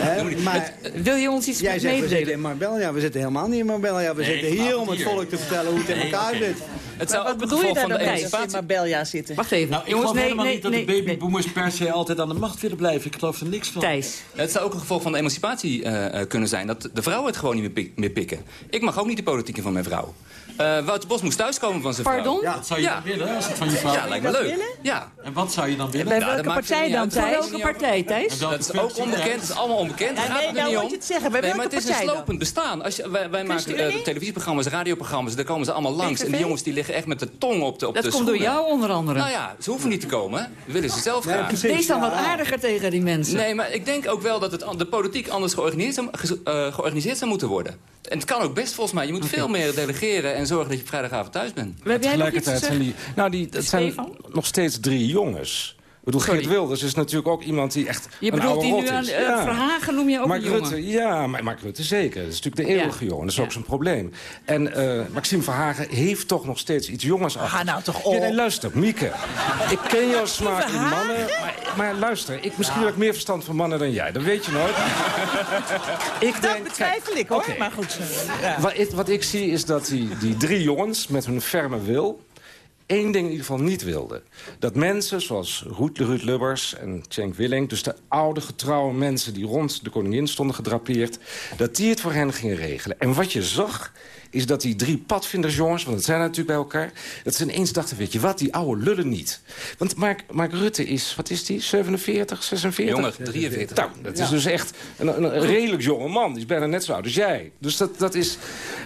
Hè? maar Wil je ons iets jij zegt, we zitten in Marbella. We zitten helemaal niet in Marbella. We Nee, zitten hier om het volk te vertellen hoe het in Nee, elkaar zit. Het zou Wat ook een bedoel je gevolg daar van dan de bij, als emancipatie... in Marbella zitten? Wacht even. Nou, ik Jongens, geloof nee, helemaal nee, niet dat nee, de nee. babyboomers per se altijd aan de macht willen blijven. Ik geloof er niks van. Thijs. Het zou ook een gevolg van de emancipatie eh, eh, kunnen zijn... dat de vrouwen het gewoon niet meer, pik- meer pikken. Ik mag ook niet de politieke van mijn vrouw. Eh, Wouter Bos moest thuiskomen van zijn Pardon? Ja, dat zou je dan willen als het van je vrouw Ja, lijkt me dat leuk. willen? Ja. En wat zou je dan willen? Bij Nou, welke dat maakt partij dan, Thijs? welke partij, Thijs? Dat is ook onbekend, dat is allemaal onbekend. Ja, nee, het nou niet moet om. je het zeggen. Bij nee, welke maar het is een slopend bestaan. Als je, wij wij maken ChristenUnie? televisieprogramma's, radioprogramma's... daar komen ze allemaal langs. En die jongens die liggen echt met de tong op de op Dat de komt door jou onder andere. Nou ja, ze hoeven niet te komen. We willen ze zelf graag. precies. Wees dan wat aardiger tegen die mensen. Nee, maar ik denk ook wel dat het, de politiek anders georganiseerd zou, ge- eh, georganiseerd zou moeten worden. En het kan ook best volgens mij. Je moet veel meer delegeren en zorgen dat je vrijdagavond thuis bent. Heb jij nog iets te Tegelijkertijd zijn zeggen? die... Nou, die, dat zijn nog steeds drie jongens. Ik bedoel, Sorry. Geert Wilders is natuurlijk ook iemand die echt Je bedoelt die nu aan eh, Verhagen noem je ook Mark een jongen. Rutte, ja, maar Mark Rutte zeker. Dat is natuurlijk de eeuwige jongen. Dat is ook zijn probleem. En eh, Maxime Verhagen heeft toch nog steeds iets jongens achter. Ga nou toch Ja, op. nee, luister, Mieke. Ik ken jouw smaak in mannen. Maar, maar luister, ik, misschien heb ik meer verstand van mannen dan jij. Dat weet je nooit. ik Dat denk, betwijfel ik, hoor. Maar goed. Ja. wat ik, wat ik zie is dat die, die drie jongens met hun ferme wil... één ding in ieder geval niet wilden. Dat mensen zoals Ruud Lubbers en Cenk Willink... dus de oude getrouwe mensen die rond de koningin stonden gedrapeerd... dat die het voor hen gingen regelen. En wat je zag is dat die drie padvindersjongens... want dat zijn er natuurlijk bij elkaar... dat ze ineens dachten, weet je wat, die oude lullen niet. Want Mark, Mark Rutte is, wat is die, 47, 46? Jonger, 43. Nou, dat is dus echt een, een, redelijk jonge man. Die is bijna net zo oud als jij. Dus dat, dat is...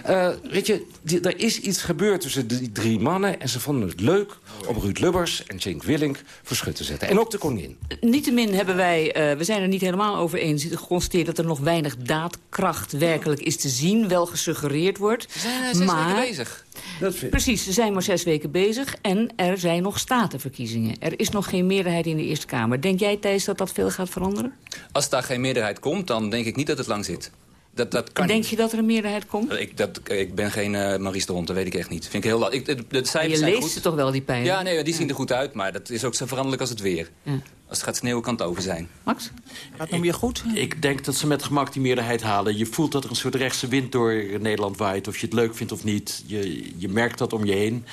eh, weet je, die, er is iets gebeurd tussen die drie mannen... en ze vonden het leuk om Ruud Lubbers en Cenk Willink voor schut te zetten. En ook de koningin. Niettemin hebben wij, eh, we zijn er niet helemaal over eens... geconstateerd dat er nog weinig daadkracht werkelijk is te zien. Wel gesuggereerd wordt. We zijn eh, zes maar, weken bezig. Dat vind ik. Precies, ze zijn maar zes weken bezig en er zijn nog statenverkiezingen. Er is nog geen meerderheid in de Eerste Kamer. Denk jij, Thijs, dat dat veel gaat veranderen? Als daar geen meerderheid komt, dan denk ik niet dat het lang zit. Dat, dat kan Denk niet. je dat er een meerderheid komt? Ik, dat, ik ben geen eh Maurice de Hond, dat weet ik echt niet. Vind ik heel ik, de, de cijfers je zijn leest goed. ze toch wel, die pijlen? Ja, nee, die zien er goed uit, maar dat is ook zo veranderlijk als het weer. Ja. Als het gaat sneeuwen, kan het over zijn. Max? Wat noem je goed? Ik denk dat ze met gemak die meerderheid halen. Je voelt dat er een soort rechtse wind door Nederland waait. Of je het leuk vindt of niet. Je, je merkt dat om je heen.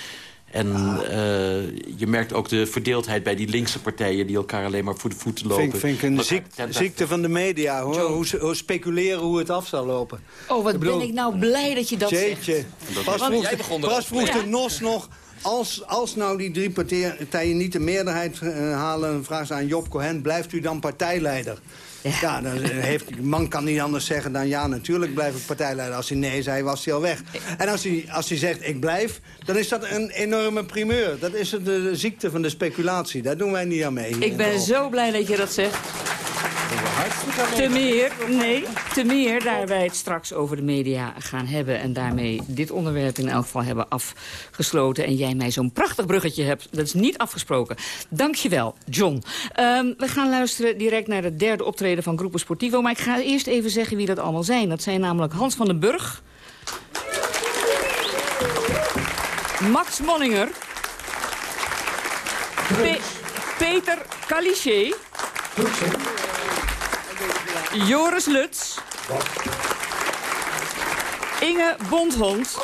En eh, je merkt ook de verdeeldheid bij die linkse partijen... die elkaar alleen maar voor de voeten lopen. Vind, vind ik een ziek- ziekte van de media, hoor. Hoe, hoe speculeren hoe het af zal lopen. Oh, wat Ik bedoel, ben ik nou blij dat je dat zegt. Jeetje. Pas Want vroeg, jij begon pas vroeg de NOS nog Als, als nou die drie partijen niet de meerderheid eh, halen... vragen ze aan Job Cohen, blijft u dan partijleider? Ja, dan heeft, man kan niet anders zeggen dan... ja, natuurlijk blijf ik partijleider. Als hij nee zei, was hij al weg. En als hij, als hij zegt, ik blijf, dan is dat een enorme primeur. Dat is de, de ziekte van de speculatie. Daar doen wij niet aan mee. Ik ben zo blij dat je dat zegt. Te meer, nee, te meer daar wij het straks over de media gaan hebben... en daarmee dit onderwerp in elk geval hebben afgesloten... en jij mij zo'n prachtig bruggetje hebt, dat is niet afgesproken. Dankjewel, John. Ehm, we gaan luisteren direct naar het derde optreden van Groepen Sportivo... maar ik ga eerst even zeggen wie dat allemaal zijn. Dat zijn namelijk Hans van den Burg... Max Monninger... Pe Peter Caliché... Joris Luts. Inge Bondhond.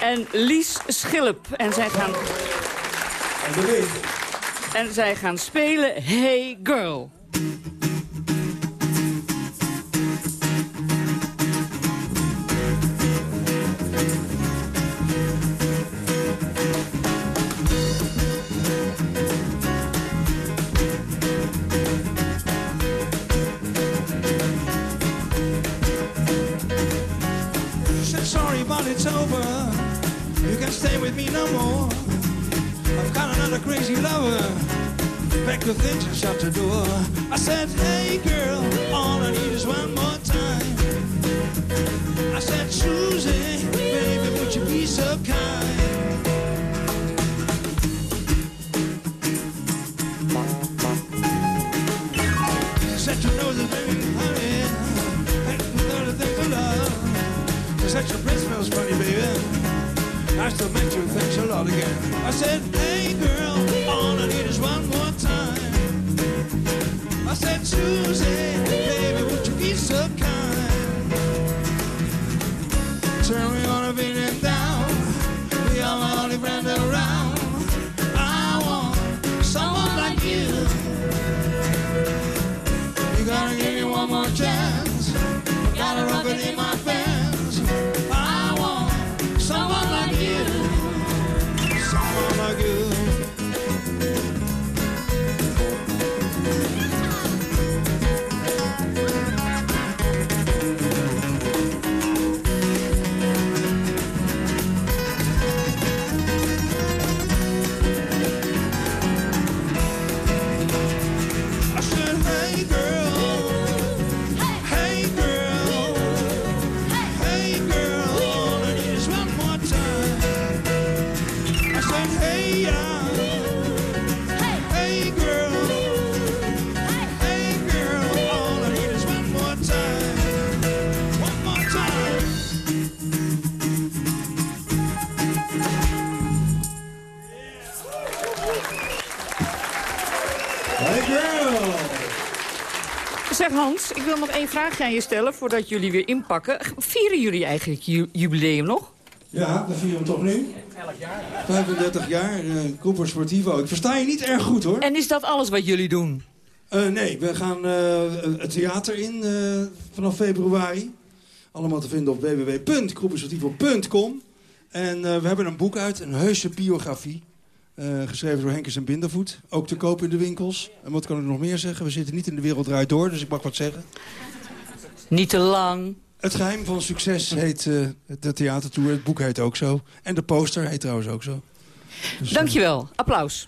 En Lies Schilp. En zij gaan... En zij gaan spelen Hey Girl. Me no more. I've got another crazy lover. Pack the things and shut the door. I said, hey girl, all I need is one more time. I said, Susie, baby, would you be so kind? Such a prince smells funny, baby. I still meant you thanks a lot again. I said, hey girl, all I need is one more time. I said, Susie, baby, would you be so kind? Turn me on a beat down. We are my only friend around. Zeg Hans, ik wil nog één vraagje aan je stellen voordat jullie weer inpakken. Vieren jullie eigenlijk ju- jubileum nog? Ja, dat vieren we toch nu? 35 jaar, uh, Cooper Sportivo. Ik versta je niet erg goed, hoor. En is dat alles wat jullie doen? Eh, nee, we gaan eh, het theater in eh, vanaf februari. Allemaal te vinden op www.groepensportivo.com. En eh, we hebben een boek uit, een heuse biografie. Eh, geschreven door Henkes en Bindervoet. Ook te koop in de winkels. En wat kan ik nog meer zeggen? We zitten niet in de wereld draait door, dus ik mag wat zeggen. Niet te lang. Het geheim van succes heet eh, de theatertour. Het boek heet ook zo. En de poster heet trouwens ook zo. Dus, eh, Dankjewel. Applaus.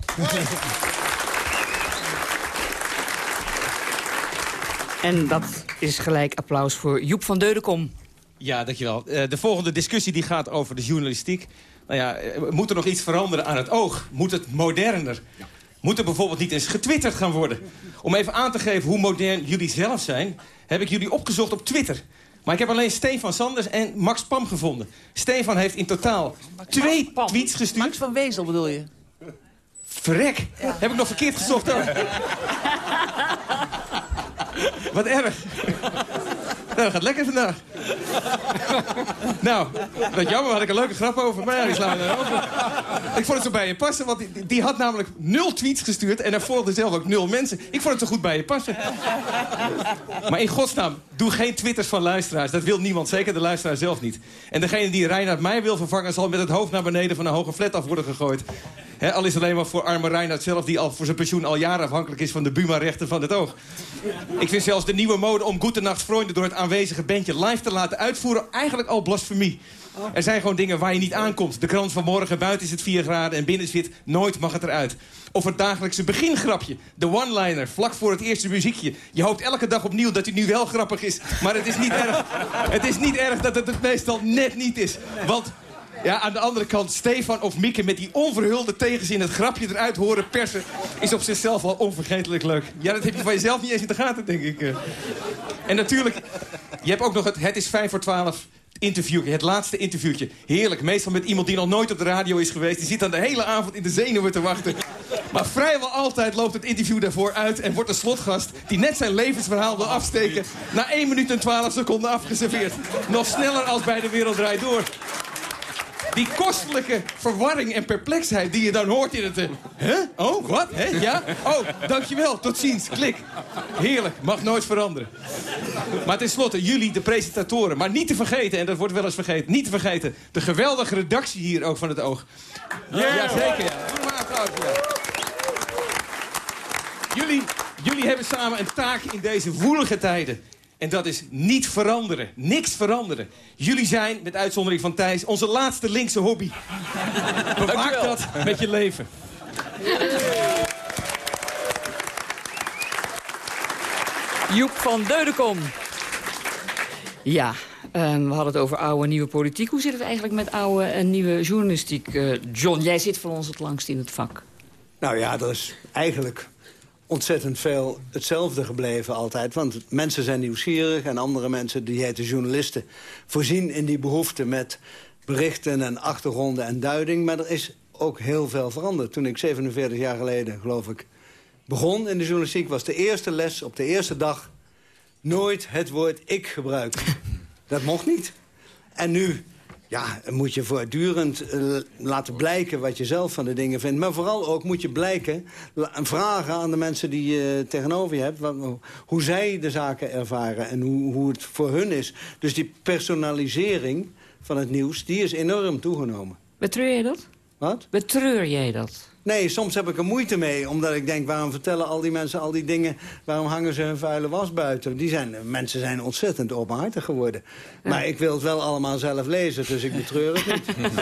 En dat is gelijk applaus voor Joep van Deudekom. Ja, dankjewel. Eh, de volgende discussie die gaat over de journalistiek. Nou ja, eh, moet er nog iets veranderen aan het oog? Moet het moderner? Moet er bijvoorbeeld niet eens getwitterd gaan worden? Om even aan te geven hoe modern jullie zelf zijn... heb ik jullie opgezocht op Twitter. Maar ik heb alleen Stefan Sanders en Max Pam gevonden. Stefan heeft in totaal twee tweets gestuurd. Max van Wezel bedoel je? Verrek! Heb ik nog verkeerd gezocht? Wat erg. Nou, gaat lekker vandaag. nou, dat jammer, had ik een leuke grap over. Maar ja, die slaan we over. Ik vond het zo bij je passen, want die, die had namelijk nul tweets gestuurd... en er volgden zelf ook nul mensen. Ik vond het zo goed bij je passen. Maar in godsnaam, doe geen twitters van luisteraars. Dat wil niemand, zeker de luisteraar zelf niet. En degene die Reinhard mij wil vervangen... zal met het hoofd naar beneden van een hoge flat af worden gegooid. Al is het alleen maar voor arme Reinhard zelf... die al voor zijn pensioen al jaren afhankelijk is van de Buma-rechten van het oog. Ik vind zelfs de nieuwe mode om Goedenacht Vrienden... door het aanwezige bandje live te laten uitvoeren... eigenlijk al blasfemie. Er zijn gewoon dingen waar je niet aankomt. De krant van morgen, buiten is het 4 graden en binnen zit... nooit mag het eruit. Of het dagelijkse begingrapje. De one-liner, vlak voor het eerste muziekje. Je hoopt elke dag opnieuw dat hij nu wel grappig is. Maar het is niet erg, het is niet erg dat het het meestal net niet is. Want ja, aan de andere kant, Stefan of Mieke met die onverhulde tegenzin het grapje eruit horen persen... is op zichzelf al onvergetelijk leuk. Ja, dat heb je van jezelf niet eens in de gaten, denk ik. eh. En natuurlijk, je hebt ook nog het Het is 5 voor 12 interviewtje, het laatste interviewtje. Heerlijk, meestal met iemand die nog nooit op de radio is geweest. Die zit dan de hele avond in de zenuwen te wachten. Maar vrijwel altijd loopt het interview daarvoor uit... en wordt de slotgast, die net zijn levensverhaal wil afsteken... na 1 minuut en 12 seconden afgeserveerd. Nog sneller als bij de Wereld Draait Door. Die kostelijke verwarring en perplexheid die je dan hoort in het... eh, Huh? Oh, wat? Hè? Ja? Oh, dankjewel. Tot ziens. Klik. Heerlijk. Mag nooit veranderen. Maar tenslotte, jullie, de presentatoren. Maar niet te vergeten, en dat wordt wel eens vergeten... niet te vergeten, de geweldige redactie hier ook van het Oog. Ja, zeker. Ja. Doe maar applaus, ja. Jullie, jullie hebben samen een taak in deze woelige tijden. En dat is niet veranderen. Niks veranderen. Jullie zijn, met uitzondering van Thijs, onze laatste linkse hobby. Bewaak dat met je leven. Joep van Deudekom. Ja, eh, we hadden het over oude en nieuwe politiek. Hoe zit het eigenlijk met oude en nieuwe journalistiek? Eh, John, jij zit voor ons het langst in het vak. Nou ja, er is eigenlijk ontzettend veel hetzelfde gebleven altijd. Want mensen zijn nieuwsgierig en andere mensen, die heten journalisten... voorzien in die behoefte met berichten en achtergronden en duiding. Maar er is ook heel veel veranderd. Toen ik 47 jaar geleden, geloof ik, begon in de journalistiek... was de eerste les op de eerste dag nooit het woord ik gebruiken. Dat mocht niet. En nu ja, moet je voortdurend eh, laten blijken wat je zelf van de dingen vindt. Maar vooral ook moet je blijken, vragen aan de mensen die je tegenover je hebt... Wat, hoe zij de zaken ervaren en hoe, hoe het voor hun is. Dus die personalisering van het nieuws, die is enorm toegenomen. Betreur je dat? Wat? Betreur jij dat? Nee, soms heb ik er moeite mee. Omdat ik denk, waarom vertellen al die mensen al die dingen... waarom hangen ze hun vuile was buiten? Die zijn, mensen zijn ontzettend openhartig geworden. Maar ik wil het wel allemaal zelf lezen, dus ik betreur het niet.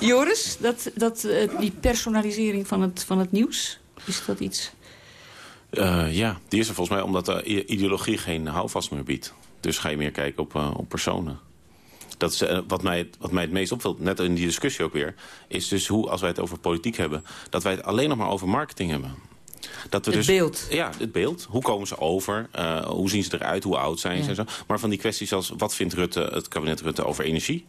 Joris, dat, dat, eh, die personalisering van het, van het nieuws, is dat iets? Eh, ja, die is er volgens mij omdat de ideologie geen houvast meer biedt. Dus ga je meer kijken op, eh, op personen. Dat is eh, wat, mij, wat mij het meest opvalt, net in die discussie ook weer... is dus hoe, als wij het over politiek hebben... dat wij het alleen nog maar over marketing hebben. Dat we Het dus, beeld. Ja, het beeld. Hoe komen ze over? Eh, hoe zien ze eruit? Hoe oud zijn ze? Ja. En zo. Maar van die kwesties als... wat vindt Rutte, het kabinet Rutte over energie?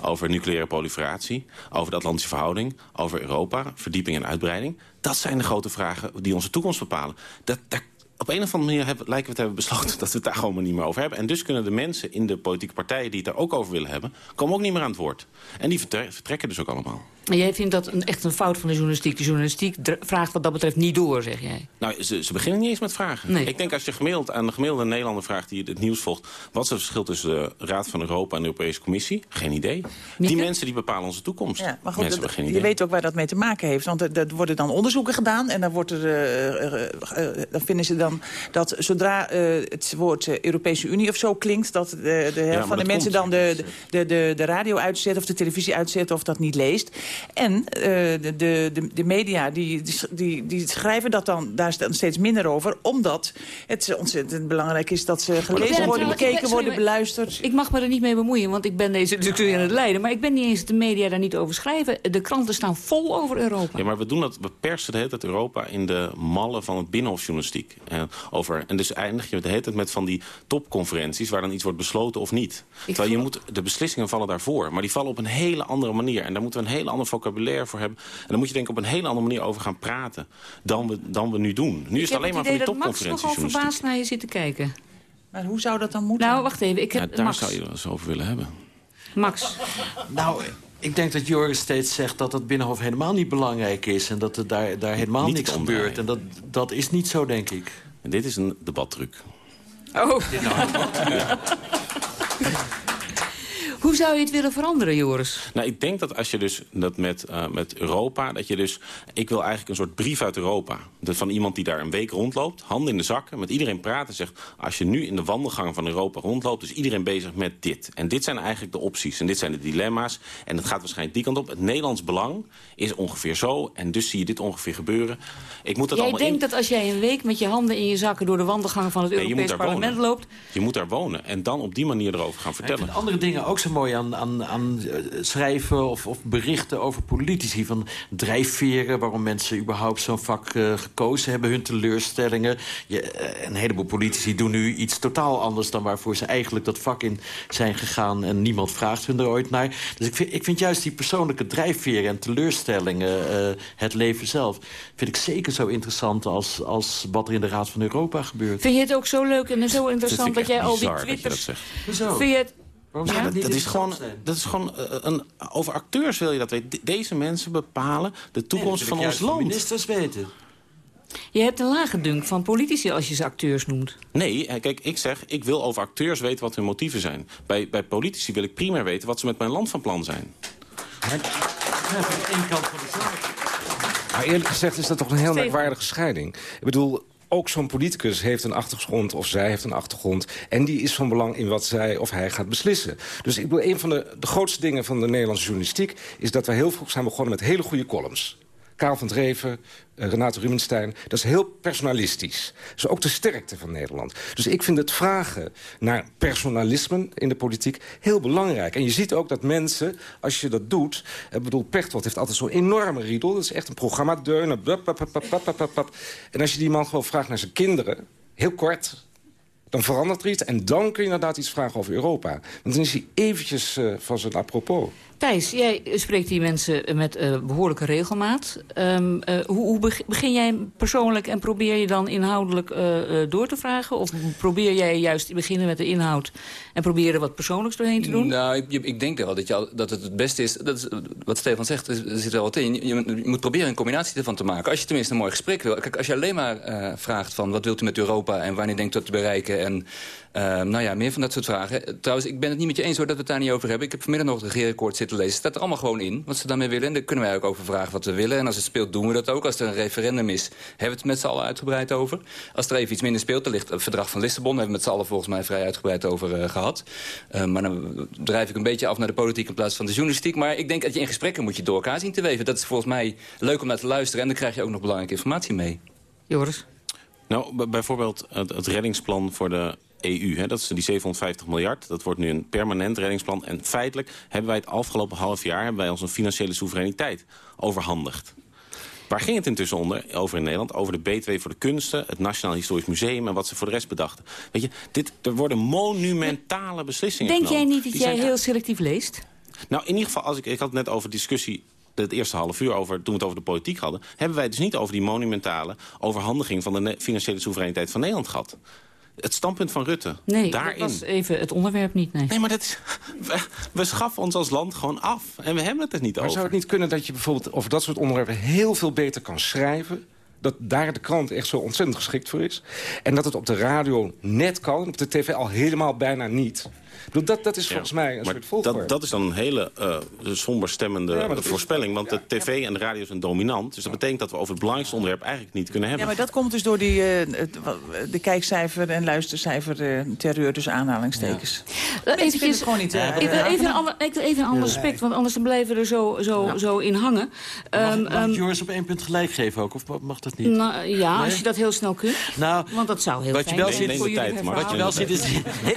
Over nucleaire proliferatie, over de Atlantische verhouding, over Europa, verdieping en uitbreiding. Dat zijn de grote vragen die onze toekomst bepalen. Dat, daar, op een of andere manier hebben, lijken we te hebben besloten dat we het daar gewoon maar niet meer over hebben. En dus kunnen de mensen in de politieke partijen die het daar ook over willen hebben, komen ook niet meer aan het woord. En die vertre- vertrekken dus ook allemaal. En jij vindt dat een, echt een fout van de journalistiek. De journalistiek vraagt wat dat betreft niet door, zeg jij. Nou, ze, ze beginnen niet eens met vragen. Nee. Ik denk als je gemiddeld aan de gemiddelde Nederlander vraagt die het nieuws volgt... wat is het verschil tussen de Raad van Europa en de Europese Commissie? Geen idee. Die mensen die bepalen onze toekomst. Ja, maar goed, mensen dat- hebben geen je weet ook waar dat mee te maken heeft. Want er, er worden dan onderzoeken gedaan en dan, wordt er, eh, eh, eh, dan vinden ze dan dat zodra eh, het woord Europese Unie of zo klinkt... dat de, de helft van de mensen komt. dan de, de, de, de radio uitzet of de televisie uitzet of dat niet leest. En eh, de, de, de, media die, die, die schrijven dat dan daar dan steeds minder over... omdat het ontzettend belangrijk is dat ze gelezen worden, ben- bekeken sorry, worden, beluisterd. Ik mag me er niet mee bemoeien, want ik ben deze discussie aan het leiden. Maar ik ben niet eens de media daar niet over schrijven. De kranten staan vol over Europa. Ja, maar we doen dat, we persen de hele tijd Europa in de mallen van het binnenhofjournalistiek. En, over, en dus eindig je de hele tijd met van die topconferenties... waar dan iets wordt besloten of niet. Terwijl je moet, de beslissingen vallen daarvoor. Maar die vallen op een hele andere manier. En daar moeten we een hele ander vocabulaire voor hebben. En dan moet je denk ik op een hele andere manier over gaan praten... dan we, dan we nu doen. Nu is ik het heb alleen maar van idee die dat Max topconferenties nogal verbaasd naar je zit te kijken. Maar hoe zou dat dan moeten? Nou, wacht even. Ik Ja, heb daar Max. zou je wel eens over willen hebben. Max. Nou, ik denk dat Joris steeds zegt dat het Binnenhof helemaal niet belangrijk is... en dat er daar, daar helemaal Niet niks gebeurt. En dat, dat is niet zo, denk ik. En dit is een debattruc. Oh. Hoe zou je het willen veranderen, Joris? Nou, ik denk dat als je dus dat met, eh, met Europa... dat je dus... Ik wil eigenlijk een soort brief uit Europa. Dat van iemand die daar een week rondloopt, handen in de zakken... met iedereen praat en zegt... als je nu in de wandelgangen van Europa rondloopt... is iedereen bezig met dit. En dit zijn eigenlijk de opties. En dit zijn de dilemma's. En het gaat waarschijnlijk die kant op. Het Nederlands belang is ongeveer zo. En dus zie je dit ongeveer gebeuren. Ik moet dat Jij allemaal denkt in... dat als jij een week met je handen in je zakken... door de wandelgangen van het Nee, Europees Parlement wonen. loopt... Je moet daar wonen. En dan op die manier erover gaan vertellen. vind andere dingen ook zo mooi aan, aan, aan eh, schrijven of, of berichten over politici. Van drijfveren, waarom mensen überhaupt zo'n vak eh, gekozen hebben. Hun teleurstellingen. Je, eh, een heleboel politici doen nu iets totaal anders... dan waarvoor ze eigenlijk dat vak in zijn gegaan. En niemand vraagt hun er ooit naar. Dus ik vind, ik vind juist die persoonlijke drijfveren en teleurstellingen... eh, het leven zelf, vind ik zeker zo interessant... Als, als wat er in de Raad van Europa gebeurt. Vind je het ook zo leuk en zo interessant dat jij al die dat dat twitters... zegt. Hoezo? Vind je het... Waarom Ja, dat, is gewoon, dat is gewoon een, over acteurs wil je dat weten. De- Deze mensen bepalen de toekomst Nee, van ons land. ministers weten. Je hebt een lage dunk van politici als je ze acteurs noemt. Nee, eh, kijk, ik zeg, ik wil over acteurs weten wat hun motieven zijn. Bij, bij politici wil ik primair weten wat ze met mijn land van plan zijn. Ja, van één kant van de zaak. Maar eerlijk gezegd is dat toch een heel Steven. merkwaardige scheiding. Ik bedoel, ook zo'n politicus heeft een achtergrond of zij heeft een achtergrond... en die is van belang in wat zij of hij gaat beslissen. Dus ik bedoel, een van de, de grootste dingen van de Nederlandse journalistiek... is dat we heel vroeg zijn begonnen met hele goede columns. Karel van Dreven, eh, Renate Rubenstein. Dat is heel personalistisch. Dat is ook de sterkte van Nederland. Dus ik vind het vragen naar personalisme in de politiek heel belangrijk. En je ziet ook dat mensen, als je dat doet... Ik bedoel, Pechtold heeft altijd zo'n enorme riedel. Dat is echt een programma. Deunen, blub, blub, blub, blub, blub, blub, blub. En als je die man gewoon vraagt naar zijn kinderen... heel kort, dan verandert er iets. En dan kun je inderdaad iets vragen over Europa. Want dan is hij eventjes eh, van zijn apropos. Thijs, jij spreekt die mensen met eh, behoorlijke regelmaat. Ehm, eh, hoe hoe beg- begin jij persoonlijk en probeer je dan inhoudelijk eh, door te vragen? Of probeer jij juist te beginnen met de inhoud en proberen wat persoonlijks doorheen te doen? Nou, ik, ik denk wel dat, je dat het het beste is... Dat is wat Stefan zegt, er, zit wel wat in. Je, moet proberen een combinatie ervan te maken. Als je tenminste een mooi gesprek wil. Kijk, als je alleen maar vraagt van... wat wilt u met Europa en wanneer denkt u dat te bereiken... en nou ja, meer van dat soort vragen. Eh, Trouwens, ik ben het niet met je eens hoor dat we het daar niet over hebben. Ik heb vanmiddag nog het regeerakkoord zitten lezen. Het staat er allemaal gewoon in wat ze daarmee willen. En daar kunnen wij ook over vragen wat we willen. En als het speelt, doen we dat ook. Als er een referendum is, hebben we het met z'n allen uitgebreid over. Als er even iets minder speelt, er ligt het verdrag van Lissabon... hebben we het met z'n allen volgens mij vrij uitgebreid over eh, gehad. Eh, maar dan drijf ik een beetje af naar de politiek in plaats van de journalistiek. Maar ik denk dat je in gesprekken moet je door elkaar zien te weven. Dat is volgens mij leuk om naar te luisteren. En dan krijg je ook nog belangrijke informatie mee. Joris? Nou, bijvoorbeeld het, het reddingsplan voor de EU. Hè, dat is die 750 miljard. Dat wordt nu een permanent reddingsplan. En feitelijk hebben wij het afgelopen half jaar... hebben wij onze financiële soevereiniteit overhandigd. Waar ging het intussen onder, over in Nederland? Over de B2 voor de kunsten, het Nationaal Historisch Museum... en wat ze voor de rest bedachten. Weet je, dit, er worden monumentale beslissingen Denk jij niet dat Die jij zijn- heel selectief leest? Nou, in ieder geval, als ik, ik had het net over discussie het eerste half uur over, toen we het over de politiek hadden... hebben wij het dus niet over die monumentale overhandiging... van de financiële soevereiniteit van Nederland gehad. Het standpunt van Rutte, Nee, daarin... dat was even het onderwerp niet, nee. Nee, maar dat is, we, we schaffen ons als land gewoon af. En we hebben het er niet Maar over. zou het niet kunnen dat je bijvoorbeeld over dat soort onderwerpen... heel veel beter kan schrijven? Dat daar de krant echt zo ontzettend geschikt voor is. En dat het op de radio net kan, op de tv al helemaal bijna niet. Bedoel, dat, dat is volgens mij een Maar soort volgorde. dat, dat is dan een hele eh somber stemmende Ja, maar dat is- voorspelling. Want de tv en de radio zijn dominant. Dus dat betekent dat we over het belangrijkste onderwerp eigenlijk niet kunnen Ja, hebben. maar dat komt dus door die, eh, de kijkcijfer en luistercijfer eh, terreur tussen aanhalingstekens. Uh, vinden het gewoon niet... eh, ik, wil even een ander, ik wil even een ander aspect, want anders dan blijven we er zo, zo, zo in hangen. Mag, Ehm, mag ehm, Joris op één punt gelijk geven ook? Of mag dat niet? nou, ja, als je dat heel snel kunt. Nou, Want dat zou heel wat je fijn wel zijn ziet, voor jullie Wat je wel ziet is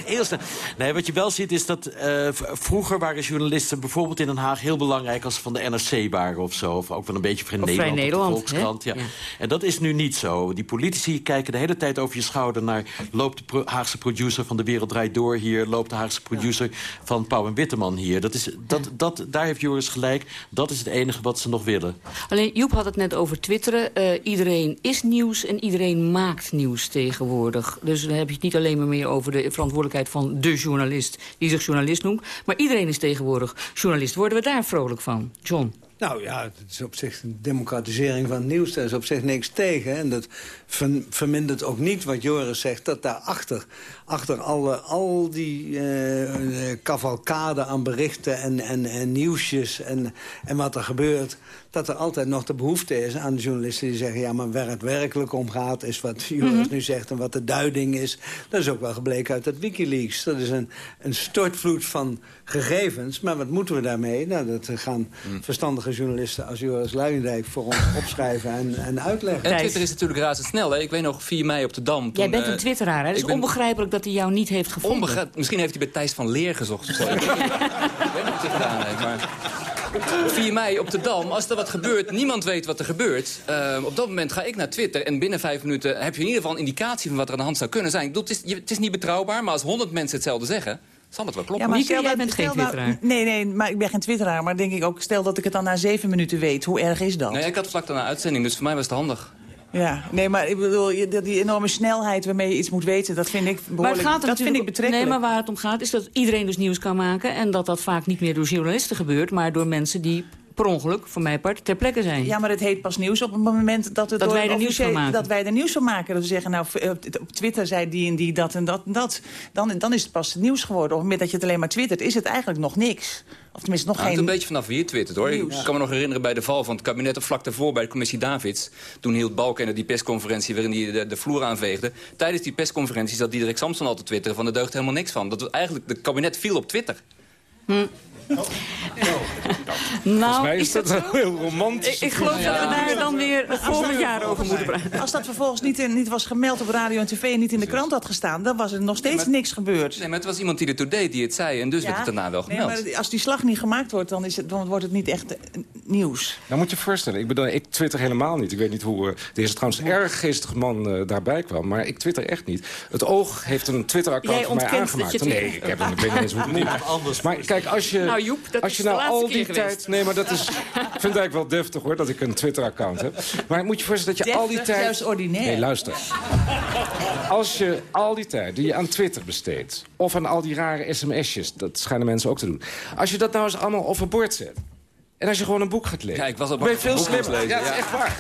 heel snel. Nee, wat je je wel ziet is dat eh, vroeger waren journalisten bijvoorbeeld in Den Haag heel belangrijk als ze van de NRC waren of zo. Of ook wel een beetje Vrij Nederland, Nederland, of de Volkskrant. Ja. Ja. En dat is nu niet zo. Die politici kijken de hele tijd over je schouder naar... loopt de pro- Haagse producer van De Wereld Draait Door hier... loopt de Haagse producer van Pauw en Witteman hier. Dat is, dat, dat, daar heeft Joris gelijk. Dat is het enige wat ze nog willen. Alleen Joep had het net over twitteren. Eh, iedereen is nieuws en iedereen maakt nieuws tegenwoordig. Dus dan heb je het niet alleen maar meer over de verantwoordelijkheid van de journalist... die zich journalist noemt, maar iedereen is tegenwoordig journalist. Worden we daar vrolijk van? John? Nou ja, het is op zich een democratisering van het nieuws. Daar is op zich niks tegen. En dat ver- vermindert ook niet wat Joris zegt... dat daarachter, achter alle, al die eh, eh, cavalcade aan berichten en, en, en nieuwsjes... En, en wat er gebeurt, dat er altijd nog de behoefte is aan de journalisten... die zeggen, ja, maar waar het werkelijk om gaat... is wat Joris Mhm. nu zegt en wat de duiding is. Dat is ook wel gebleken uit dat Wikileaks. Dat is een, een stortvloed van gegevens. Maar wat moeten we daarmee? Nou, dat gaan verstandige journalisten als Joris Luijendijk voor ons opschrijven en, en uitleggen. En Twitter is natuurlijk razendsnel. Hè? Ik weet nog 4 mei op de Dam. Jij toen, bent eh, een twitteraar, hè? Het is ben- onbegrijpelijk dat hij jou niet heeft gevonden. Onbegrijp- Misschien heeft hij bij Thijs van Leer gezocht of zo. ik weet niet ik weet niet wat hij gedaan heeft, maar... 4 mei op de Dam, als er wat gebeurt, niemand weet wat er gebeurt. eh, op dat moment ga ik naar Twitter en binnen vijf minuten heb je in ieder geval een indicatie van wat er aan de hand zou kunnen zijn. Ik bedoel, het, is, je- het is niet betrouwbaar, maar als 100 mensen hetzelfde zeggen, zal het wel kloppen. maar stel dat- stel nou- Nee, nee, maar ik ben geen twitteraar. Maar denk ik ook, stel dat ik het dan na zeven minuten weet. Hoe erg is dat? Nee, ik had vlak daarna uitzending, dus voor mij was het handig. Ja, nee, maar ik bedoel, die enorme snelheid waarmee je iets moet weten... dat vind ik Maar het behoorlijk, gaat er dat vind ik betrekkelijk. Nee, maar waar het om gaat is dat iedereen dus nieuws kan maken... en dat dat vaak niet meer door journalisten gebeurt... maar door mensen die per ongeluk, voor mijn part, ter plekke zijn. Ja, maar het heet pas nieuws op het moment dat, het Dat door wij er nieuws van maken. Dat wij er nieuws van maken. Dat we zeggen, nou, v- op Twitter zei die en die dat en dat en dat. Dan, dan is het pas nieuws geworden. Op het moment dat je het alleen maar twittert, is het eigenlijk nog niks. Of tenminste nog Nou, geen... het een beetje vanaf wie je twittert, hoor. Ik kan me nog herinneren bij de val van het kabinet... of vlak daarvoor bij de commissie Davids. Toen hield Balkenende die persconferentie waarin hij de, de vloer aanveegde. Tijdens die persconferentie zat Diederik Samson al te twitteren... van er deugt helemaal niks van. Dat was eigenlijk, de kabinet viel op Twitter. Hm. Volgens Nou, mij is, is dat dat zo? heel romantisch. Ik, ik geloof dat we daar dan weer het volgend jaar over moeten praten. Als dat vervolgens niet, in- niet was gemeld op radio en tv en niet in de krant had gestaan... dan was er nog steeds niks gebeurd. Nee, maar het was iemand die er toe deed die het zei. En dus werd het daarna wel nee, gemeld. maar als die slag niet gemaakt wordt, dan, is het, dan wordt het niet echt eh, nieuws. Nou moet je voorstellen, ik, bedoel, ik twitter helemaal niet. Ik weet niet hoe... eh, er is trouwens erg geestig man eh, daarbij kwam, maar ik twitter echt niet. Het Oog heeft een Twitter-account voor mij aangemaakt. Nee, ik, heb, hem- ik weet niet eens hoe het moet. Anders Maar kijk, als je, Nou, Joep, dat als is je de nou laatste al die keer tijd... geweest. Nee, maar dat is, ik vind het eigenlijk wel deftig hoor, dat ik een Twitter-account heb. Maar moet je voorstellen dat je al die tijd... juist ordinair. Nee, luister. Als je al die tijd die je aan Twitter besteedt... of aan al die rare sms'jes, dat schijnen mensen ook te doen... als je dat nou eens allemaal overboord zet... en als je gewoon een boek gaat lezen... Ja, ik was al ben je veel slimmer. Ja, lezen, dat is ja. echt waar.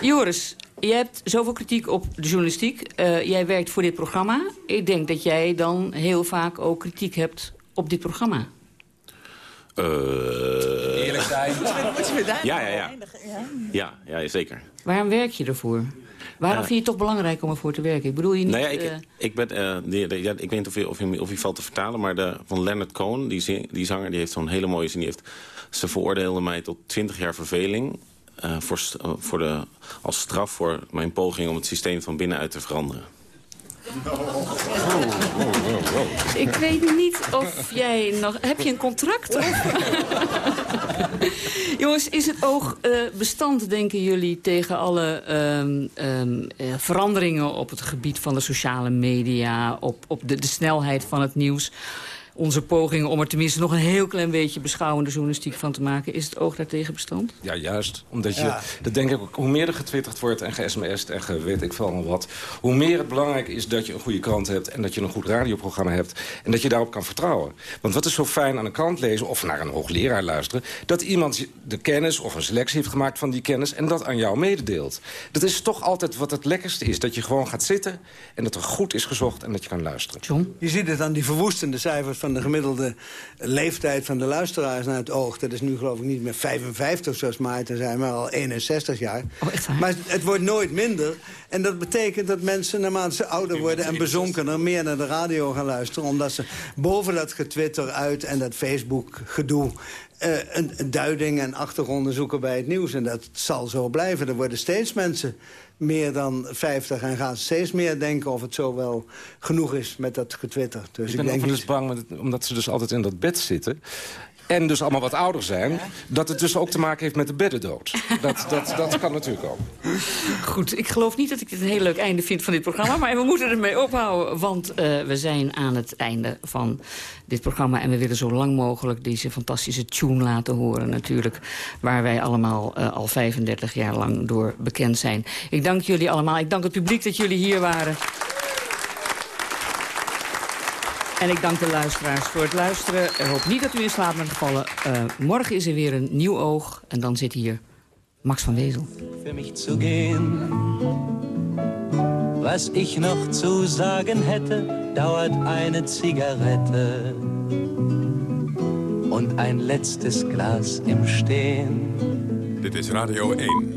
Joris, je hebt zoveel kritiek op de journalistiek. Eh, jij werkt voor dit programma. Ik denk dat jij dan heel vaak ook kritiek hebt op dit programma. Eerlijk zijn. Ja, ja, ja. Ja, ja, zeker. Waarom werk je ervoor? Waarom Eh. vind je het toch belangrijk om ervoor te werken? Ik bedoel je niet... Nou ja, ik, ik, ben, eh, die- ja, ik weet niet of je, of je, of je valt te vertalen... maar de, van Leonard Cohen, die, zing- die zanger, die heeft zo'n hele mooie zin. Die heeft, ze veroordeelde mij tot 20 jaar verveling... eh, voor, eh, voor de, als straf voor mijn poging om het systeem van binnenuit te veranderen. Ik weet niet of jij nog... Heb je een contract? Of? Jongens, is het oog eh, bestand, denken jullie... tegen alle ehm, ehm, eh, veranderingen op het gebied van de sociale media... op, op de, de snelheid van het nieuws... Onze pogingen om er tenminste nog een heel klein beetje beschouwende journalistiek van te maken. Is het oog daartegen bestand? Ja, juist. Omdat je, Ja. dat denk ik ook, hoe meer er getwitterd wordt en ge-sms'd en ge weet ik veel wat... hoe meer het belangrijk is dat je een goede krant hebt... en dat je een goed radioprogramma hebt en dat je daarop kan vertrouwen. Want wat is zo fijn aan een krant lezen of naar een hoogleraar luisteren... dat iemand de kennis of een selectie heeft gemaakt van die kennis... en dat aan jou mededeelt. Dat is toch altijd wat het lekkerste is. Dat je gewoon gaat zitten en dat er goed is gezocht en dat je kan luisteren. John? Je ziet het aan die verwoestende cijfers van de gemiddelde leeftijd van de luisteraars naar het oog. Dat is nu geloof ik niet meer 55 zoals Maarten zei, maar al 61 jaar. Oh, echt? Maar het wordt nooit minder. En dat betekent dat mensen naarmate ze ouder worden en bezonkener... meer naar de radio gaan luisteren. Omdat ze boven dat getwitter uit en dat Facebook gedoe... eh, een, een duiding en achtergronden zoeken bij het nieuws. En dat zal zo blijven. Er worden steeds mensen meer dan 50 en gaan steeds meer denken of het zo wel genoeg is met dat getwitter. Dus ik ben denk ook wel eens bang, omdat ze dus altijd in dat bed zitten... en dus allemaal wat ouder zijn... dat het dus ook te maken heeft met de beddendood. Dat, dat, dat kan natuurlijk ook. Goed, ik geloof niet dat ik dit een heel leuk einde vind van dit programma... maar we moeten ermee ophouden, want eh, we zijn aan het einde van dit programma... en we willen zo lang mogelijk deze fantastische tune laten horen natuurlijk... waar wij allemaal eh, al 35 jaar lang door bekend zijn. Ik dank jullie allemaal. Ik dank het publiek dat jullie hier waren. En ik dank de luisteraars voor het luisteren. Ik hoop niet dat u in slaap bent gevallen. Eh, morgen is er weer een nieuw oog. En dan zit hier Max van Wezel. für mich zu gehen. Was ich noch zu sagen hätte, dauert eine Zigarette und ein letztes Glas im Stehen. Dit is Radio 1.